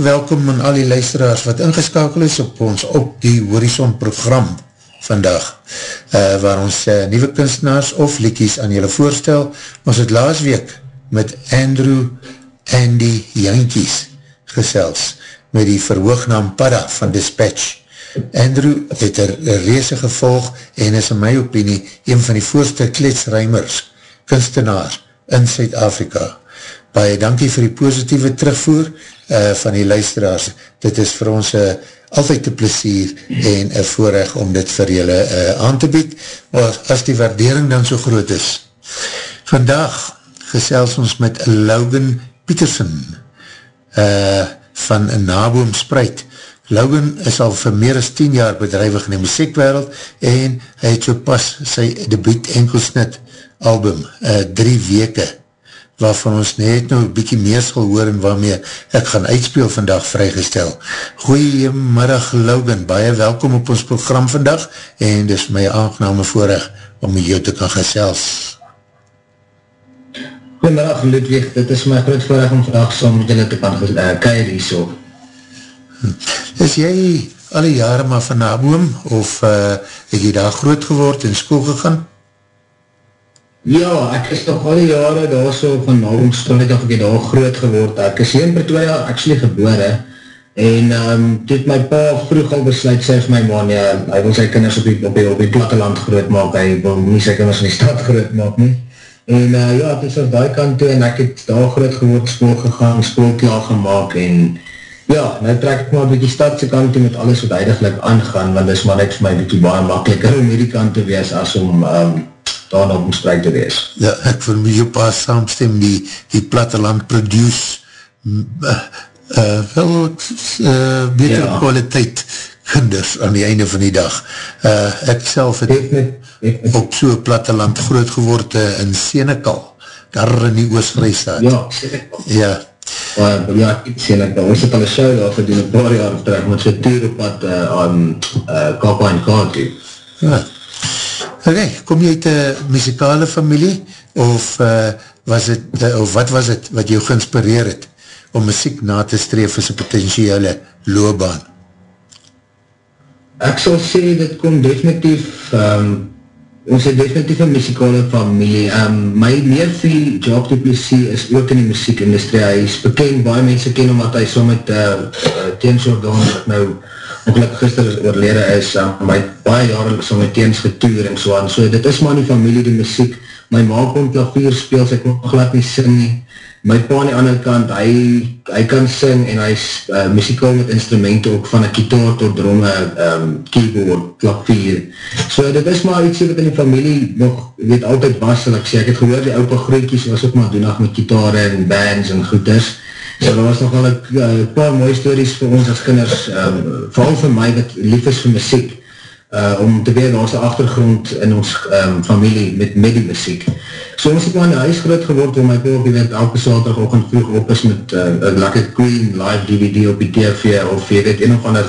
welkom aan al die luisteraars wat ingeskakel is op ons op die Horizon program vandag, uh, waar ons uh, nieuwe kunstenaars of liekies aan julle voorstel. Ons het laas week met Andrew Andy Jankies gesels met die verhoognaam Padda van Dispatch. Andrew het er een reese gevolg en is in my opinie een van die voorste kletsruimers, kunstenaar in Suid-Afrika baie dankie vir die positieve terugvoer uh, van die luisteraars. Dit is vir ons uh, altyd een plesier en een voorrecht om dit vir julle uh, aan te bied, maar as die waardering dan so groot is. Vandaag gesels ons met Logan Peterson uh, van Naboom Spruit. Logan is al vir meer as 10 jaar bedrijwig in die muziekwereld en hy het so pas sy debuut enkelsnit album, uh, drie weke waarvan ons net nou bykie meer sal hoor en waarmee ek gaan uitspeel vandag vrygestel. Goeiemiddag Logan, baie welkom op ons program vandag en dis my aangename voorrecht om met jou te kan gesels. Goeiemiddag Ludwig, dit is my groot voorrecht om vandag saam met julle te kan uh, keir hier so. Is jy alle jare maar van Naboom of uh, het jy daar groot geword en school gegaan? Ja, ek is toch al die jare daar so van Naboomstraat of ek het daar groot geword. Ek is hier in Pretoria actually gebore en um, toe het my pa vroeg al besluit, sê vir my man, ja, hy wil sy kinders op die, op die, op die platteland groot maak, hy wil nie sy kinders in die stad groot maak nie. En uh, ja, het is op die kant toe en ek het daar groot geword, school gegaan, school klaar gemaakt en ja, nou trek ek maar die stadse kant toe met alles wat eindiglik aangaan, want dit is maar net vir my bykie baie makkeliker om hierdie kant te wees as om um, daar nog omspreek te wees. Ja, ek wil met jou pa saamstem, die, die platteland produce uh, uh, wel uh, beter ja. kwaliteit kinders aan die einde van die dag. Uh, ek self het op so'n platteland groot geword uh, in Senekal, daar in die Oostgrijstaat. Ja, Senekal. Ja. Uh, ja, ek Senekal. Ons het al een show daar gedoen, een paar jaar terug, met so'n op wat uh, aan uh, Kapa en toe. Ja. Ok, kom jy uit een muzikale familie of, uh, was het, uh, of wat was het wat jou geinspireer het om muziek na te streef as een potentiële loopbaan? Ek sal sê, dit kom definitief, um, ons het definitief een muzikale familie. Um, my neefie, Jacques Duplessis, is ook in die muziekindustrie. Hy is bekend, baie mense ken omdat hy so met uh, uh, teensordaan, wat nou ongeluk gister oorlede is, um, my baie jare so met teens getoer en so aan. So dit is maar die familie, die muziek. My ma kon klavier speel, sy kon glad nie sing nie. My pa aan die ander kant, hy, hy kan sing en hy is uh, muzikaal met instrumenten ook van een kitaar tot dromme, um, keyboard, klavier. So dit is maar iets wat in die familie nog, weet, altyd was, en ek sê, ek het gehoor, die oupa grootjes was ook maar doenag met kitaar en bands en goeders. So daar was nogal een uh, paar mooie stories vir ons as kinders, um, vooral vir my wat lief is vir muziek, uh, om te weet, daar is die achtergrond in ons um, familie met, met die muziek. So ons het maar in die huis groot geword, waar my pa op die weet, elke saterdagochtend vroeg op is met uh, een lekker Queen live DVD op die TV, of jy weet, een of ander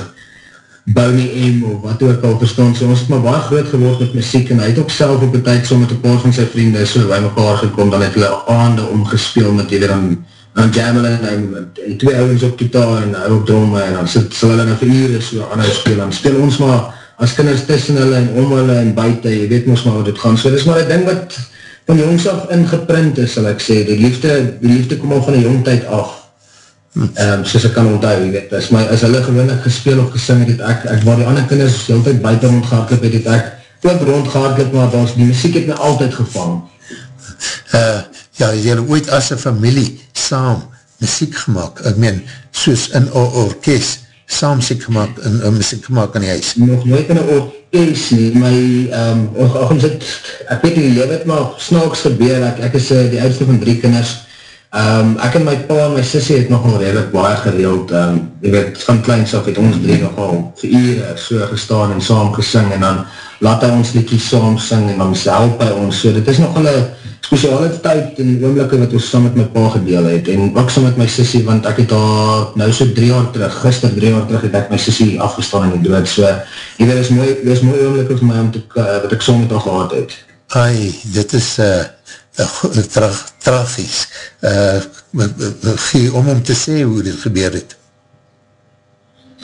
Bonnie M, of wat ook al verstaan, so ons het maar baie groot geword met muziek, en hy het ook self op die tijd, so met een paar van sy vrienden, so by mekaar gekom, dan het hulle aande omgespeel met die weer aan dan jammelen en, en twee ouwens op gitaar en ou op dromme en dan sit sal hulle nou vir uur so aan hulle speel. En speel ons maar as kinders tussen hulle en om hulle en buiten, jy weet ons maar wat het gaan, so dit maar een ding wat van jongs af ingeprint is, sal ek sê, die liefde, die liefde kom al van die jongtijd af, um, soos ek kan onthou, jy weet, as, my, as hulle gewinnig gespeel of gesing het, ek, ek waar die ander kinders die hele tijd buiten rondgehardloop het, het ek ook rondgehardloop, maar was, die muziek het my altyd gevang. Uh, ja, het jy ooit as een familie saam muziek gemaakt, ek meen, soos in een orkest, saam muziek gemaakt, in, in muziek gemaakt in die huis? Nog nooit in een orkest nie, my, um, ons het, ek weet nie, jy weet maar, snaaks gebeur, ek, ek is uh, die oudste van drie kinders, um, ek en my pa en my sissie het nogal redelijk baie gereeld, um, jy weet, van kleins af het ons drie nogal vir ure so gestaan en saam gesing, en dan laat hy ons liedjes saam sing, en dan help hy ons, so dit is nogal een speciale tyd en oomlikke wat ons saam met my pa gedeel het en ook saam met my sissie, want ek het al nou so drie jaar terug, gister drie jaar terug het ek my sissie afgestaan in die dood, so jy weet, is mooi, is mooi oomlikke vir my om te, uh, wat ek saam met al gehad het. Ai, dit is uh, tra tragies, uh, gee om om te sê hoe dit gebeur het.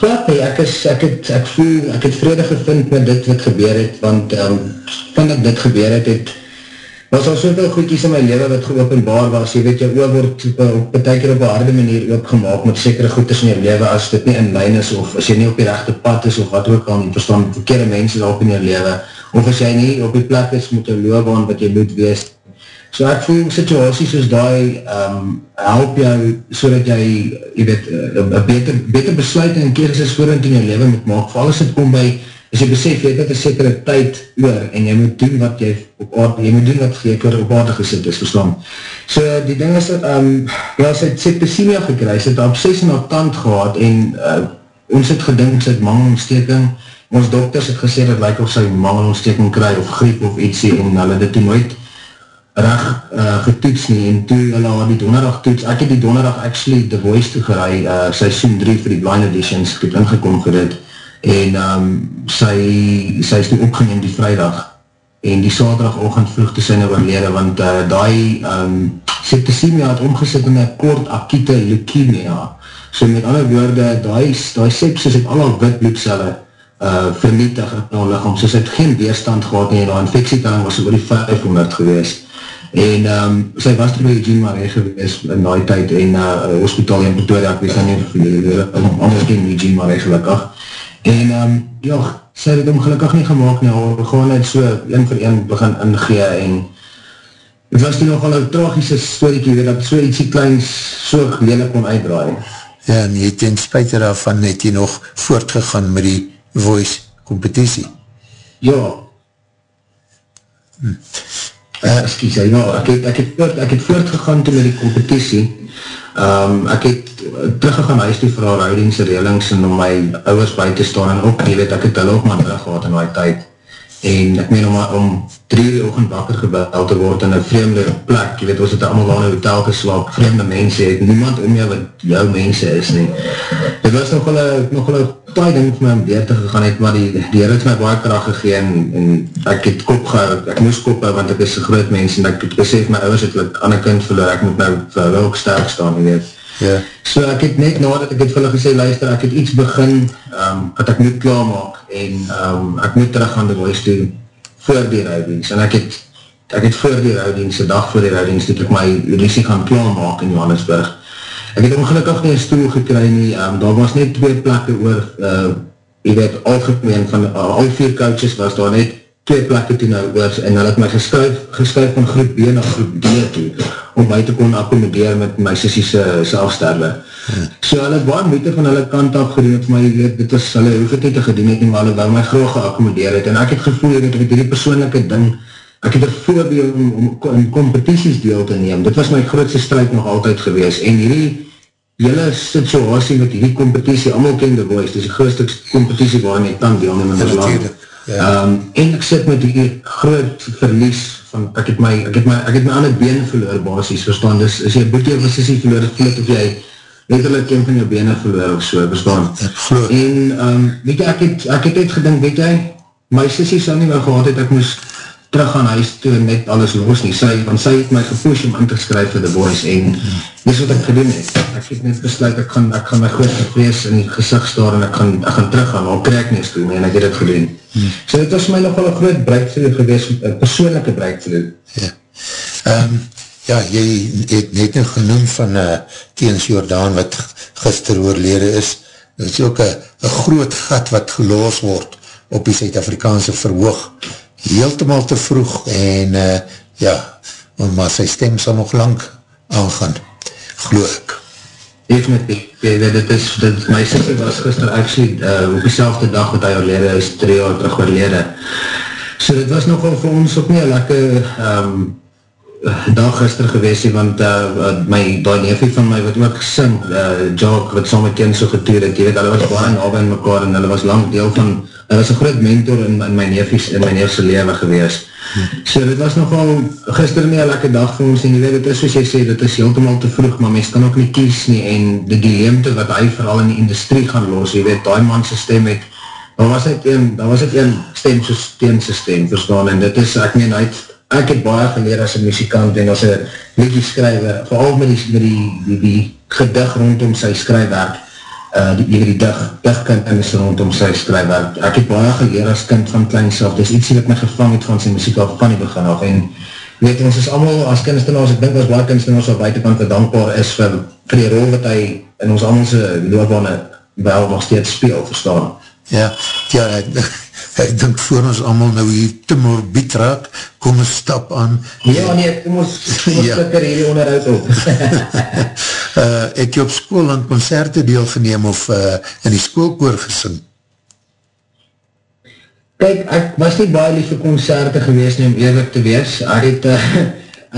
Vlak nie, ek, is, ek, het, ek voel, ek het vrede gevind met dit wat gebeur het, want um, van dat dit gebeur het, het was al soveel goedkies in my leven wat geopenbaar was, jy weet, jy oor word op een tyker op een harde manier oopgemaak met sekere goeders in jou leven, as dit nie in lijn is, of as jy nie op die rechte pad is, of wat ook al nie, verstaan, verkeerde mense op in jou leven, of as jy nie op die plek is met jou loopbaan wat jy moet wees. So ek voel situaties soos die um, help jou, so dat jy, jy weet, een beter, beter besluit en keer is voorhand in jou leven moet maak, voor alles het kom by as jy besef, jy het net een sekere tyd oor, en jy moet doen wat jy op aarde, jy moet doen wat jy op aarde gesit is, verstaan. So, die ding is dat, um, ja, sy het septicemia gekry, sy het op 6 in haar tand gehad, en uh, ons het gedink, sy het mangelontsteking, ons dokters het gesê, dat lyk of sy mangelontsteking kry, of griep of ietsie, en hulle dit toe nooit reg uh, getoets nie, en toe hulle haar die donderdag toets, ek het die donderdag actually The Voice toegerei, uh, seisoen 3 vir die Blind Editions, ek het ingekom vir dit, en um, sy, sy is nu opgeneem die vrijdag en die saterdagochtend vroeg te syne oorlede, want uh, die um, septicemia het omgesit in een kort acute leukemia. So met alle woorde, die, die sepsis het alle wit bloedcelle uh, vernietig in haar lichaam, so sy het geen weerstand gehad nie, en haar infectietelling was oor die 500 gewees. En um, sy was er by Eugene Marais gewees in die tijd, en uh, hospitaal in Pretoria, ek weet dan nie, anders ken Eugene Marais gelukkig, En um, ja, sy het hom gelukkig nie gemaakt nie, al gewoon net so een vir een begin ingee en het was die nogal een tragische storiekie, dat so ietsie kleins so lelijk kon uitdraai. Ja, en jy ten spuite daarvan het jy nog voortgegaan met die voice competitie. Ja. Hm. Uh, excuse, ja, ek het, ek, het, ek het voortgegaan toe met die competitie. Um, ek het teruggegaan huis toe vir haar houdingse relings en om my ouwers by te staan en ook, jy weet, ek het hulle ook maar terug gehad in die tyd en ek meen om, om drie uur oogend wakker gebeld te word in een vreemde plek, jy weet, ons het allemaal al in een hotel geslaap, vreemde mense het, niemand om jou wat jou mense is nie. Dit was nog wel een, nog wel een taai ding vir my om deur te gegaan het, maar die, die Heer het my baie kracht gegeen en, ek het kop gehou, ek moes kop hou, want ek is een groot mens en ek het besef my ouwers het like, ander kind verloor, ek moet nou vir hulle ook sterk staan, jy weet. Ja. So ek het net nadat ek het vir hulle gesê, luister, ek het iets begin um, wat ek moet klaarmaak en um, ek moet terug aan die huis toe voor die rouwdienst en ek het, ek het voor die rouwdienst, die dag voor die rouwdienst, het ek my resie gaan klaarmaak in Johannesburg. Ek het ongelukkig nie een stoel gekry nie, um, daar was net twee plekke oor, uh, jy weet, algemeen van uh, al vier coaches was daar net twee plekke toe nou oor en hulle het my geskuif, geskuif van groep B na groep D toe om my te kon accommodeer met my sissies selfsterwe. Ja. So hulle het baie moeite van hulle kant af gedoen het, maar jy weet, dit was hulle nie te gedoen het nie, maar hulle wou my graag geaccommodeer het en ek het gevoel dat ek die persoonlijke ding ek het er voorbeeld om, om in competities deel te neem. Dit was my grootste strijd nog altyd gewees en hierdie jylle situasie met die competitie, allemaal ken The Voice, dis die grootste competitie waarin ek kan deelneem in die land. Ja. Um, en ek sit met die groot verlies van, ek het my, ek het my, ek het my ander been verloor basis, verstaan, dus as jy boete of sissie verloor, het of jy letterlijk een van jou bene verloor of so, verstaan. En, um, weet jy, ek het, ek het uitgedink, weet jy, my sissie sal nie wel gehad het, ek moes terug aan huis toe en net alles los nie. Sy, want sy het my gepush om in te skryf vir The Voice en dis wat ek gedoen het. Ek het net besluit, ek gaan, ek gaan my groot vrees in die gezicht staar en ek gaan, ek gaan terug gaan, al krijg niks toe en ek het het gedoen. Hmm. So dit was my nogal een groot breakthrough gewees, een persoonlijke breakthrough. Ja. Um, ja, jy het net nog genoem van uh, Teens Jordaan wat gister oorlede is. Dit is ook een groot gat wat geloos word op die Suid-Afrikaanse verhoog heeltemaal te vroeg en uh, ja, maar sy stem sal nog lang aangaan, glo ek. Definitief, dit is, dit, my sister was gister actually uh, op die selfde dag wat hy oorlede is, drie jaar terug oorlede. So dit was nogal vir ons ook nie een lekker um, dag gister gewees, want uh, my die neefie van my wat ook sing, uh, Jock, wat saam met kind so getoer het, jy weet, hulle was baie nabij in mekaar en hulle was lang deel van hy was een groot mentor in, in my neefies, in my neefse leven gewees. So dit was nogal gister nie een lekker dag vir ons en jy weet, het is soos jy sê, dit is heeltemaal te vroeg, maar mens kan ook nie kies nie en die dilemte wat hy vooral in die industrie gaan los, jy weet, die manse stem het, daar was het een, daar was het een stem soos teense stem, verstaan, en dit is, ek meen, hy het, ek het baie geleer as een muzikant en as een liedje skryver, vooral met die, met die, die, die gedig rondom sy skryfwerk, uh, die, die, die dig, digkind in is rondom sy skryfwerk. Ek het baie geleer as kind van kleins af, dis iets wat my gevang het van sy muziek al van die begin af, en weet ons is allemaal as kunstenaars, ek dink as baie kunstenaars al buitenkant dankbaar is vir, vir die rol wat hy in ons allemaal loopbane wel nog steeds speel, verstaan. Ja, ja, ek, ek dink voor ons allemaal nou hier te morbied raak, kom een stap aan. Ja, nee, kom ons, kom ons ja. klikker hier onderhoud op. uh, ek jy op school aan concerte deelgeneem of uh, in die schoolkoor gesing? Kijk, ek was nie baie lief vir concerte gewees nie, om eerlijk te wees. Ek het, uh,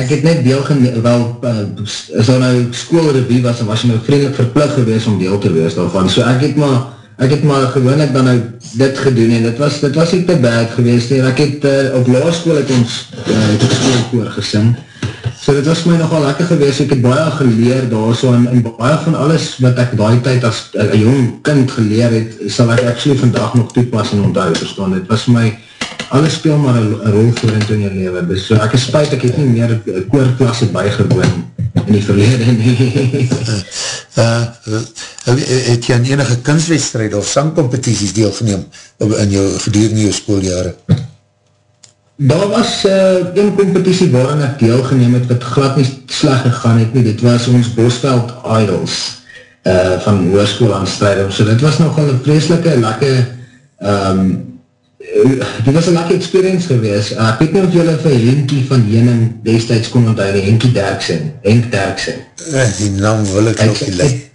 ek het net deelgeneem, wel, uh, as daar nou schoolrevie was, dan was jy nou vriendelijk verplug gewees om deel te wees daarvan. So ek het maar, ek het maar gewoon ek dan nou dit gedoen en dit was, dit was nie te bad gewees nie. Ek het, uh, op laarschool het ons uh, het schoolkoor gesing. So dit was my nogal lekker gewees, ek het baie geleer daar so, en, en baie van alles wat ek daai tyd as een jong kind geleer het, sal ek actually vandag nog toepas en onthou verstaan. Het was my, alles speel maar een rol voor in toen jy lewe. Dus so ek is spijt, ek het nie meer koorklasse bijgewoon in die verlede nie. uh, uh, het jy aan enige kunstwedstrijd of sangcompetities deelgeneem in jou gedurende jou schooljare? Daar was uh, een competitie waarin ek deelgeneem het wat glad nie slag gegaan het nie. Dit was ons Bosveld Idols uh, van Hoorskoel aan Strijdom. So dit was nogal een vreselike, lekke, um, dit was een lekke experience gewees. Uh, ek weet nie of jylle vir Henkie van Jening destijds kon onthouden, Henkie Derksen, Henk Derksen. Uh, die naam wil ek nog nie leid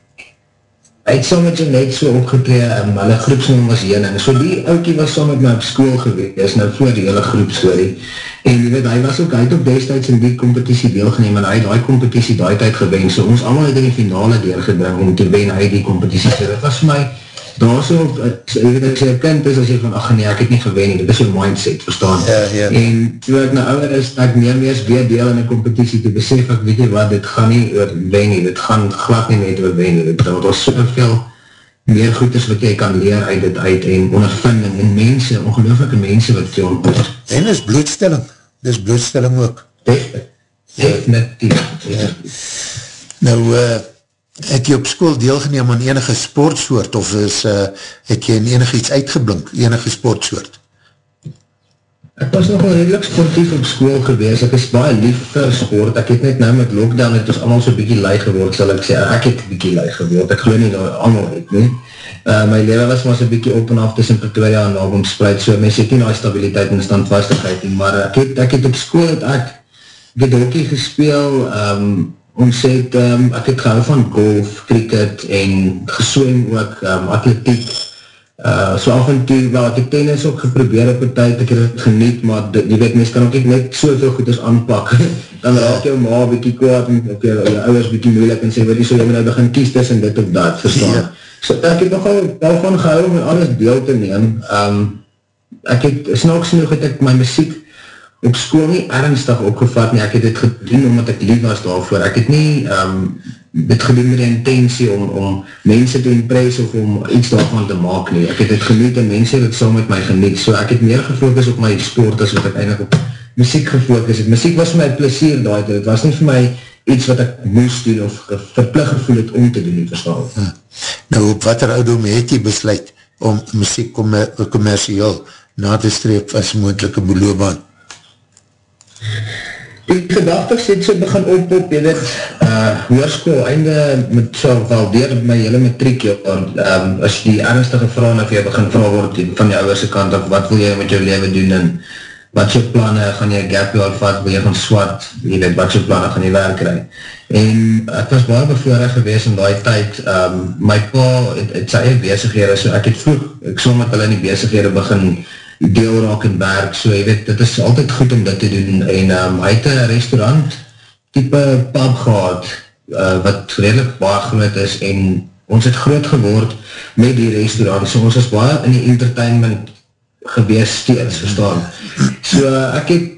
hy het so met jou net so opgetree, um, hulle groepsnaam was Jening, so die oukie was so met my op school gewees, nou voor die hele groep story, en jy weet, hy was ook, hy het ook destijds in die competitie deelgeneem, en hy het die competitie die tijd gewen, so ons allemaal het in die finale deelgedring, om te wen hy die competitie, so dit was vir my, daar so, jy weet, as jy een kind is, as jy van, ach nee, ek het nie gewen dit is jou mindset, verstaan? Ja, ja. En toe ek nou ouder is, ek meer mees weer deel in die competitie, te besef ek, weet jy wat, dit gaan nie oor wen nie, dit gaan glad nie net oor wen nie, dit is soveel meer goed is wat jy kan leer uit dit uit, en ondervinding, en mense, ongelooflike mense wat jy ontmoet. En is bloedstelling, dis bloedstelling ook. Definitief. Ja. Nou, eh, uh, het jy op school deelgeneem aan enige sportsoort of is, uh, het jy in enige iets uitgeblink, enige sportsoort? Ek was nogal redelijk sportief op school gewees, ek is baie lief vir sport, ek het net nou met lockdown het ons allemaal so bykie lui geword, sal ek sê, ek het bykie lui geword, ek geloof nie dat allemaal het nie. Uh, my leven was maar so bykie op en af tussen Pretoria en Album spreid, so mens het nie nou stabiliteit en standvastigheid nie, maar ek het, ek het op school het ek, ek het hockey gespeel, um, ons het, um, ek het gehou van golf, cricket en geswem ook, um, atletiek, Uh, so af en toe, wel, ek het tennis ook geprobeer op die tijd, ek het het geniet, maar die, die weet, mens kan ook net soveel goeders aanpak. dan raak jou ma bykie kwaad, en ook jou, jou ouders bykie moeilik, en sê, weet jy, so jy moet nou begin kies tussen dit of dat, verstaan. Ja. So ek het nogal daarvan gehou om alles deel te neem. Um, ek het, snaaks genoeg het ek my muziek op school nie ernstig opgevat nie, ek het dit gedoen omdat ek lief was daarvoor. Ek het nie um, dit gedoen met die intentie om, om mense te impress of om iets daarvan te maak nie. Ek het het geniet en mense het het saam met my geniet. So ek het meer gefokus op my sport as wat ek eindelijk op muziek gefokus het. Muziek was my plezier daar, het was nie vir my iets wat ek moest doen of verplig gevoel het om te doen, nie verstaan. Ja. Nou op wat er oudom het jy besluit om muziek commercieel na te streep as moendelike beloobaan? Die gedachtig het so begin op op, jy weet, uh, hoorskoel, einde met so wel deur my hele matriek, want um, as die ernstige vraag of jy begin vraag word van die ouwerse kant of wat wil jy met jou leven doen en wat so planne, gaan jy gap jaar vat, wil jy gaan swart, jy weet, wat so planne gaan jy werk kry. En ek was baie bevoorig gewees in die tyd, um, my pa het, het sy eie bezighede, so ek het vroeg, ek so met hulle in die bezighede begin deel raak en werk, so jy weet, dit is altyd goed om dit te doen, en um, hy het een restaurant type pub gehad, uh, wat redelijk baie groot is, en ons het groot geword met die restaurant, so ons is baie in die entertainment gewees steeds, verstaan. So ek het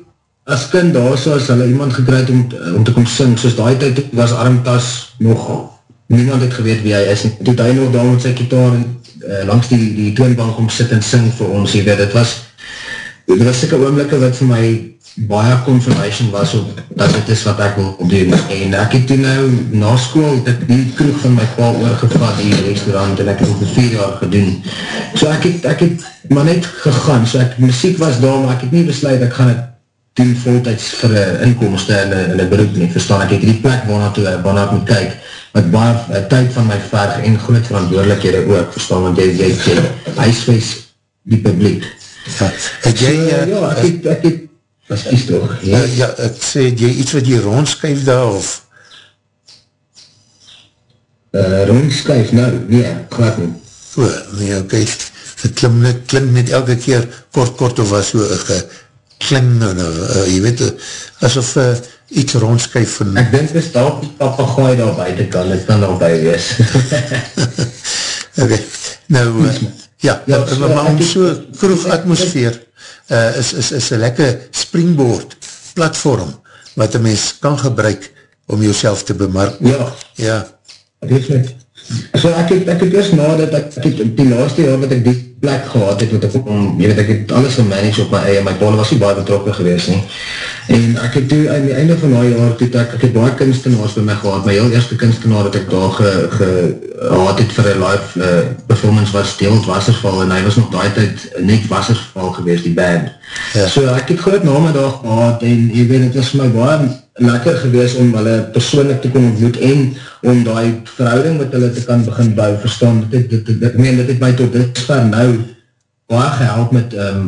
as kind daar so as hulle iemand gekryd om, om te kom sing, soos die tijd was Armtas nog, niemand het geweet wie hy is, en toe hy nog daar met sy kitaar uh, langs die, die toonbank om sit en sing vir ons, jy weet, het was, dit was sikke oomlikke wat vir my baie confirmation was op dat dit is wat ek wil doen, en ek het toen nou na school, dit die kroeg van my pa oorgevat die restaurant, en ek het het vier jaar gedoen, so ek het, ek het maar net gegaan, so ek, muziek was daar, maar ek het nie besluit, ek gaan het doen voltijds vir inkomste en een beroep nie, verstaan, ek het die plek waarna toe, waarna ek moet kyk, met baie uh, tyd van my verg en groot verantwoordelikhede ook, verstaan, want jy, jy, jy huiswees die publiek. Ja, het jy... So, uh, ja, ek het, ek het, was kies toch? Ja, ja, ek sê, jy iets wat jy rondskuif daar, of? Uh, rondskuif, nou, nee, glad nie. O, nee, ok, het klim net, klim net elke keer kort, kort, of was so, uh, kling, uh, uh, jy weet, asof, uh, iets rondskuif van... Ek denk is daar die papagooi daar buiten kan, het kan al by wees. ok, nou, uh, ja, ja so, maar, om so kroeg atmosfeer uh, is, is, is een lekker springboard platform wat een mens kan gebruik om jouself te bemark. Ja, ja. definitief. So ek het, ek het eerst nadat ek, ek het die laatste jaar wat ek die plek gehad het, wat ek, om, jy weet, ek het alles gemanage op my eie, my pole was nie baie betrokken geweest nie, en ek het toe, aan die einde van die jaar, toe ek, ek het baie kunstenaars by my gehad, my heel eerste kunstenaar wat ek daar ge, ge, gehad het vir een live uh, performance was Steelt Wasserval, en hy was nog die tijd net Wasserval geweest, die band. Ja. So ek het groot namedag gehad, en jy weet, het was my baie lekker gewees om hulle persoonlik te kon ontmoet en om die verhouding met hulle te kan begin bou, verstaan, dit, dit, dit, dit, meen, dit het my tot dit ver nou baie gehelp met, um,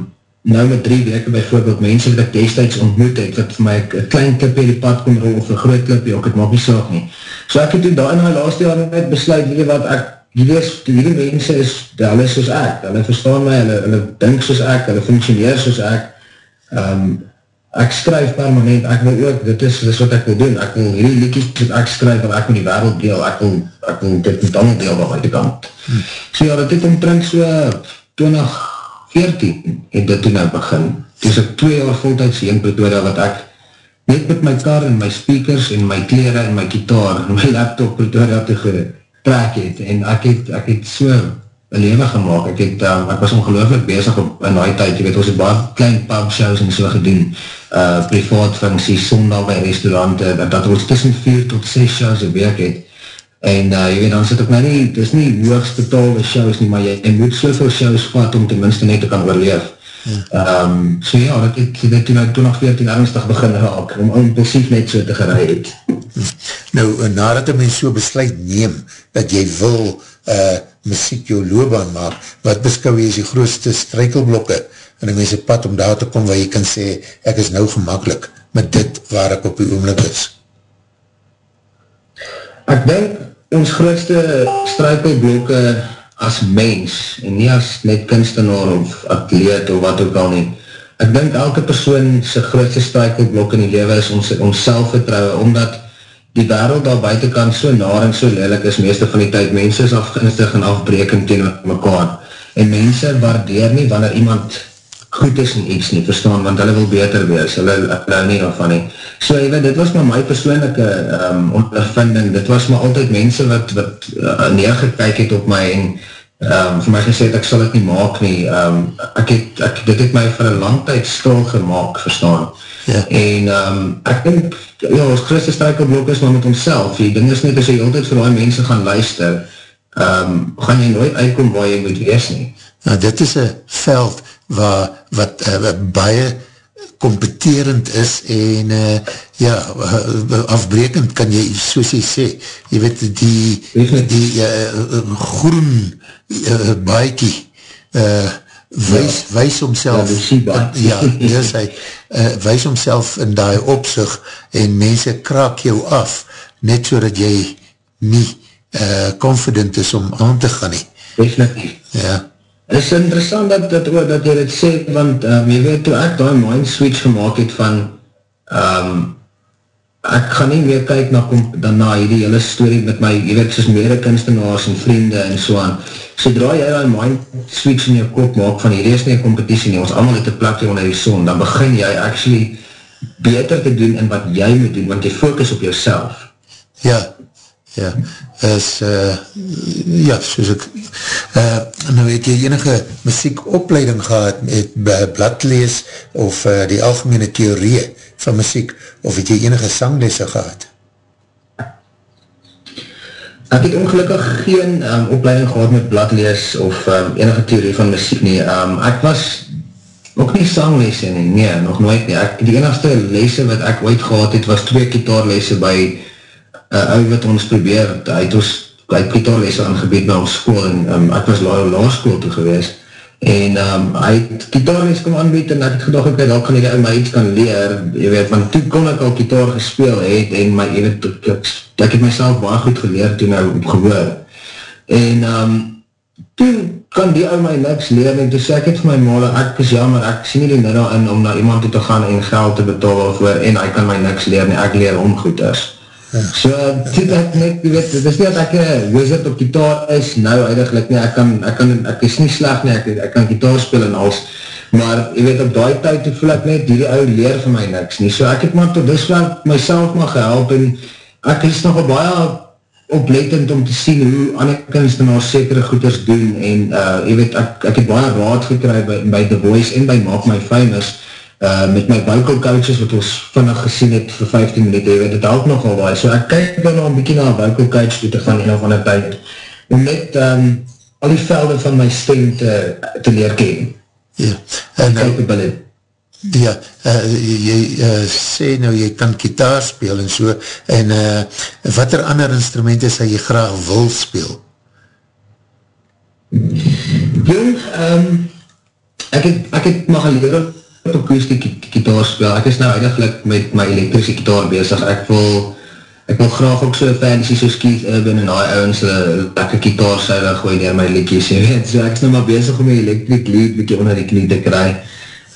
nou met drie weke bijvoorbeeld, mense wat ek destijds ontmoet het, wat vir my een klein klipje die pad kon rol, of een groot klipje, ook het maak nie saak nie. So ek het toen daar in my laatste jaar net besluit, weet wat, ek, die, is, die, die mense is, hulle is soos ek, hulle verstaan my, hulle, hulle dink soos ek, hulle functioneer soos ek, um, ek skryf permanent, ek wil ook, dit is, dit is wat ek wil doen, ek wil hierdie liedjes wat ek skryf, wat ek met die wereld deel, ek wil, ek wil dit met allemaal deel van my te kant. Hmm. So ja, dit omtrent so 2014 het dit toen nou begin. Dus ek twee jaar voltijds in Pretoria, wat ek net met my kar en my speakers en my kleren en my gitaar en my laptop Pretoria te getrek het, en ek het, ek het so een leven gemaakt. Ek, het, um, ek was ongelooflik bezig op, in die tijd, jy weet, ons het baie klein pub shows en so gedoen, uh, privaat funksies, sondag by restaurante, dat, dat ons tussen 4 tot 6 shows een week het, en uh, jy weet, dan sit ek nou nie, het is nie hoogst betaalde shows nie, maar jy, jy moet soveel shows vat om tenminste net te kan oorleef. Ja. Um, so ja, dat het, dat toen, toen nog 14 ernstig begin raak, om impulsief net so te gerei het. Nou, nadat een mens so besluit neem, dat jy wil uh, muziek jou loopbaan maak, wat beskou jy as die grootste in die mense pad om daar te kom waar jy kan sê, ek is nou gemakkelijk met dit waar ek op die oomlik is? Ek denk, ons grootste strijkelblokke as mens, en nie as net kunstenaar of atleet of wat ook al nie. Ek dink elke persoon sy grootste strijkelblok in die lewe is ons, ons selfvertrouwe, omdat die wereld daar buitenkant so naar en so lelik is, meeste van die tyd, mense is afgunstig en afbrekend tegen mekaar, en mense waardeer nie wanneer iemand goed is in iets nie, verstaan, want hulle wil beter wees, hulle hou nie daarvan nie. So, even, dit was maar my persoonlijke um, ondervinding, dit was maar altyd mense wat, wat uh, neergekyk het op my en um, vir my gesê het, ek sal het nie maak nie, um, ek het, ek, dit het my vir een lang tijd stil gemaakt, verstaan, Ja. En um, ek denk, ja, ons Christus strijkelblok is maar met onszelf. Die ding is net, as jy altijd vir die mense gaan luister, um, gaan jy nooit uitkom waar jy moet wees nie. Nou, dit is een veld waar, wat uh, baie competerend is en uh, ja, uh, afbrekend kan jy, soos jy sê, jy weet, die, die uh, groen uh, baiekie, uh, wees, ja. wees homself ja, dus hy uh, wees homself in die opzicht en mense kraak jou af net so dat jy nie uh, confident is om aan te gaan nie. Definitief. Ja is interessant dat, dat, dat jy dit sê, want um, jy weet, toe ek die mind switch gemaakt het van um, ek gaan nie meer kyk na, dan na hierdie hele story met my, jy weet, soos mede kunstenaars en vriende en so aan. Sodra jy die mind switch in jou kop maak van hierdie is nie een competitie nie, ons allemaal het een plakje onder die zon, dan begin jy actually beter te doen in wat jy moet doen, want jy focus op jouself. Ja, ja, is, uh, ja, soos ek, uh, nou het jy enige muziekopleiding gehad met bladlees of uh, die algemene theorie van muziek, of het jy enige sanglese gehad? Ek het ongelukkig geen um, opleiding gehad met bladlees of um, enige theorie van muziek nie. Um, ek was ook nie sanglese nie, nee, nog nooit nie. Ek, die enigste lese wat ek ooit gehad het, was twee kitaarlese by uh, ou wat ons probeer, hy het ons hy het kitaarlese aangebied by ons school en um, ek was laar laarschool toe geweest en um, hy het kitaarles kom aanbied en ek het gedacht, ok, dan kan hy my iets kan leer, jy weet, want toe kon ek al kitaar gespeel het en my, jy weet, ek, het myself baie goed geleerd toen nou op gehoor. En um, toe kan die ou my niks leer en toe sê ek het vir my male, ek is jammer, ek sien nie die nidda in om na iemand toe te gaan en geld te betaal en hy kan my niks leer nie, ek leer omgoeders So, dit ek net, weet, dit is nie dat ek een wizard op gitaar is, nou eigenlijk nie, ek kan, ek kan, ek is nie sleg nie, ek, ek kan gitaar speel en als, maar, jy weet, op die tyd, toe voel ek net, die ou leer vir my niks nie, so ek het maar tot disver myself maar gehelp, en ek is nog baie oplettend om te sien hoe ander kunstenaars sekere goeders doen, en, uh, jy weet, ek, ek het baie raad gekry by, by The Voice en by Maak My Famous, uh, met my vocal coaches wat ons vinnig gesien het vir 15 minuut, weet, het help nogal waai, so ek kyk dan nog een bykie na een vocal coach toe te gaan een of ander tyd, om net um, al die velde van my stem te, te leer ken. Ja, en nou, ja, uh, jy uh, sê nou jy kan kitaar speel en so, en uh, wat er ander instrumenten sal jy graag wil speel? Jong, um, ek het, ek het mag geleer akoestiek gitaar speel, ek is nou eindiglik met my elektrische gitaar bezig, ek wil ek wil graag ook so fancy soos Keith Urban en die ouwens lekker gitaar syde gooi neer my liedjes, jy weet, so ek is nou maar bezig om my elektrik lied bykie onder die knie te kry.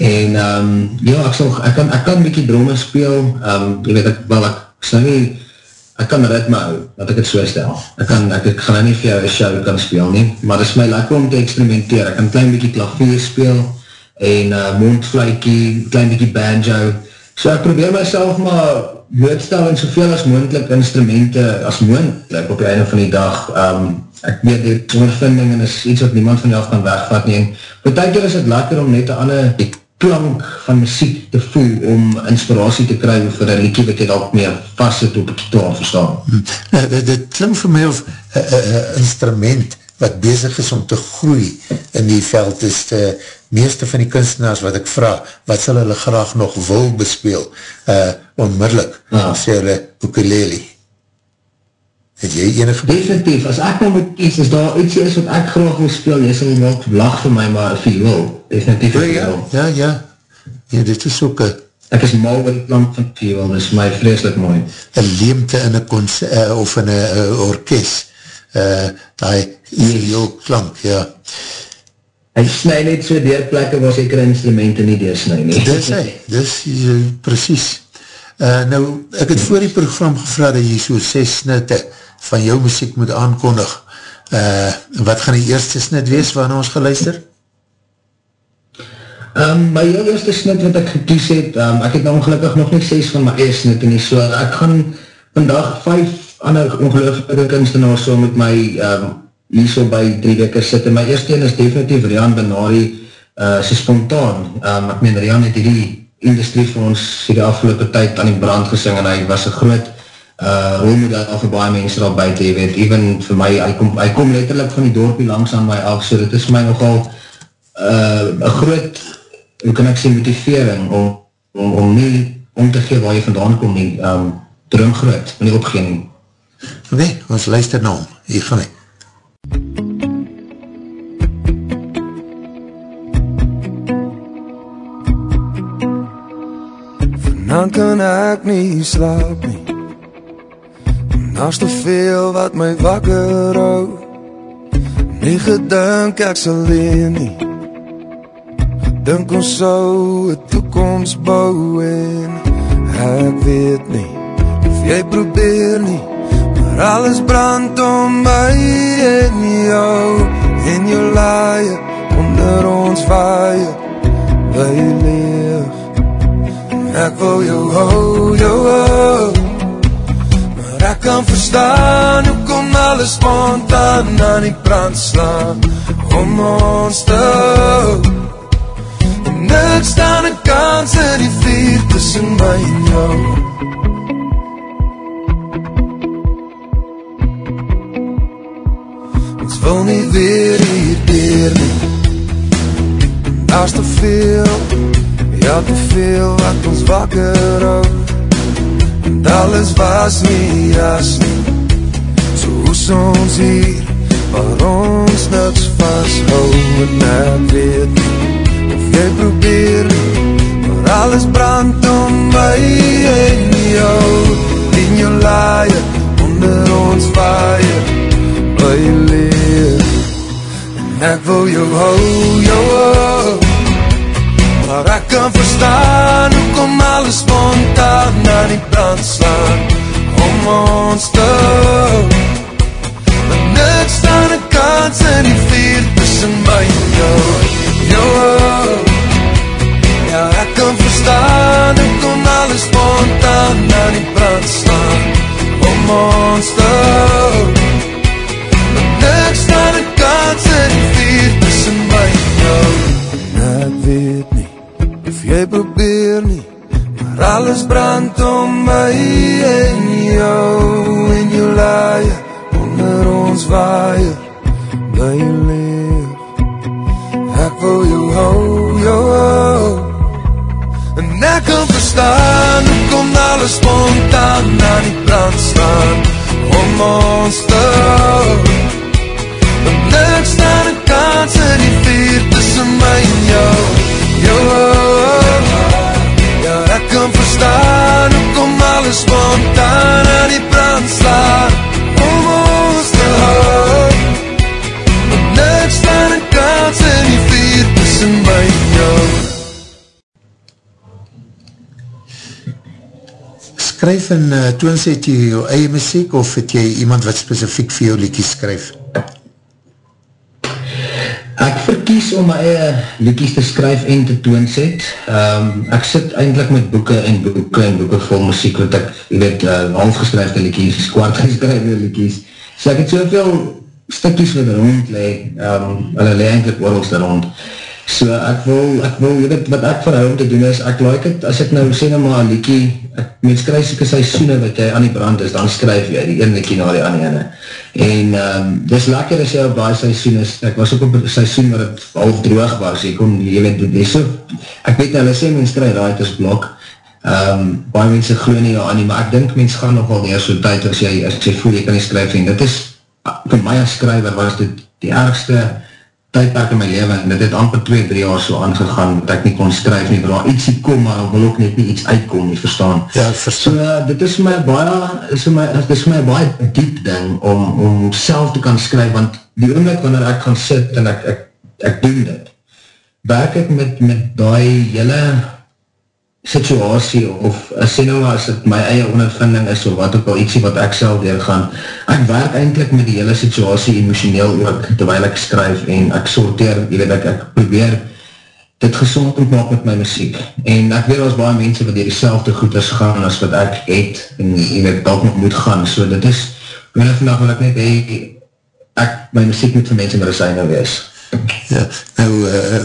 En um, ja, ek, sal, ek kan ek kan bykie drome speel. Um, jy weet, ek wel, ek, ek sal nie ek kan ritme hou, dat ek het so stel. Ek kan, ek, ek gaan nou nie vir jou een show kan speel nie, maar het is my lekker om te experimenteer, ek kan klein bykie klavier speel en uh, mondvleikie, klein bykie banjo. So ek probeer myself maar bloodstel in soveel as moendlik instrumenten as moendlik op die einde van die dag. Um, ek weet die ondervinding en is iets wat niemand van jou kan wegvat nie. Betuiker is het lekker om net een ander die klank van muziek te voel om inspiratie te kry vir een liedje wat jy ook meer vast het op die gitaar verstaan. Hmm. Uh, dit, dit klink vir my of uh, uh, instrument wat bezig is om te groei in die veld is de meeste van die kunstenaars wat ek vraag, wat sal hulle graag nog wil bespeel, uh, onmiddellik, ja. sê hulle ukulele. Het jy enige... Definitief, as ek nou moet kies, as daar iets is wat ek graag wil speel, jy sal wel lach vir my, maar jy wil, definitief ja, ja, ja, ja, ja, dit is ook een Ek is mal die klank van Piewel, dit is my vreselik mooi. Een leemte in een concert, uh, of in een uh, orkest, uh, die EO klank, ja. Hy snij net so deurplekke waar sekere instrumenten nie deursnij nie. Dis hy, dis uh, precies. Uh, nou, ek het voor die program gevra dat jy so 6 snitte van jou muziek moet aankondig. Uh, wat gaan die eerste snit wees waarna ons geluister? Um, my heel eerste snit wat ek gekies het, um, ek het nou ongelukkig nog nie 6 van my eerste snit nie, so ek gaan vandag 5 ander ongelooflike kunstenaars so met my um, hier so by drie weke sit. En my eerste een is definitief Rian Benari, uh, sy spontaan. Um, ek meen, Rian het hierdie industrie vir ons die afgelopen tyd aan die brand gesing en hy was een groot uh, rolmodel vir baie mense daar buiten, jy weet, even vir my, hy kom, hy kom letterlijk van die dorpie langs aan my af, so dit is my nogal uh, een groot, hoe kan ek sê, motivering om, om, om nie om te gee waar jy vandaan kom nie, um, droom groot, nie opgeen nie. Oké, okay, ons luister nou, hier gaan ek. Vanavond kan ek nie slaap nie. Naast te veel wat my wakker hou. Nie gedink ek sal leen nie. Gedink ons sou een toekomst bou En ek weet nie Of jy probeer nie Alles brand om my en jou En jou laie onder ons vaie Wij leef En ek wil jou hou, jou hou Maar ek kan verstaan Hoe kom alles spontaan aan die brand slaan Om ons te hou En ek staan een kans in die vier tussen my en jou wil nie weer hier keer nie. Daar te veel Ja, te veel wat ons wakker hou. En alles was nie jas nie. So hoes ons hier Waar ons niks vasthou En ek weet nie. Of jy probeer nie Maar alles brand om my en jou. In jou laie Onder ons vaie ek wil jou hou, jou hou Maar ek kan verstaan Hoe kom alles spontaan Na die brand slaan Om ons te Maar niks staan een kans In die vier tussen my en jou Jou Ja, ek kan verstaan Hoe kom alles spontaan Na die brand slaan Om ons te Maar en jou. En ek weet nie of jy probeer nie Maar alles brand om my en jou. En jou laie onder ons waaier By jou leef Ek wil jou hou, jou hou En ek kan verstaan Hoe kom alles spontaan aan die brand staan Om ons te hou Skryf en uh, toon sê jy jou eie muziek of het jy iemand wat specifiek vir jou liedjes skryf? Ek verkies om my eie liedjes te skryf en te toonset. Um, ek sit eindelijk met boeken en boeken en boeken vol muziek, wat ek, jy weet, uh, halfgeskryfde liedjes, kwart geskryfde liedjes. So ek het soveel stukjes wat rond le, um, hulle le eindelijk oorlogs daar rond. So ek wil, ek wil, jy weet, wat ek verhou om te doen is, ek like het, as ek nou sê nou maar een liedje, ek moet skryf soke seisoene wat jy aan die brand is, dan skryf jy die een liedje na die ander ene. En um, dis lekker as jy op die seisoen is, ek was ook op een seisoen waar het half droog was, jy kon, jy weet, dit is so, ek weet nou, hulle sê mens kry writersblok, um, baie mense glo nie aan nie, maar ek dink mens gaan nogal die eerste tyd as jy, as jy voel jy kan nie skryf en dit is, vir my as skryver was dit die ergste tydperk in my leven, en dit het amper 2-3 jaar so aangegaan, dat ek nie kon skryf nie, waar ietsie kom, maar wil ook net nie iets uitkom nie, verstaan. Ja, verstaan. So, uh, dit is my baie, is my, dit is my baie diep ding, om, om self te kan skryf, want die oomlik wanneer ek gaan sit, en ek, ek, ek doen dit, werk ek met, met die hele situasie of sê nou as het my eie ondervinding is of wat ook al ietsie wat ek self deurgaan ek werk eindelijk met die hele situasie emotioneel ook terwijl ek skryf en ek sorteer, jy weet ek, ek probeer dit gezond maak met my muziek en ek weet als baie mense wat die selfde goeders gaan as wat ek het en jy weet dat nog moet gaan. So dit is, wanneer vandag wil ek net hey, ek, my muziek moet vir mense die syne wees. Ja, nou uh,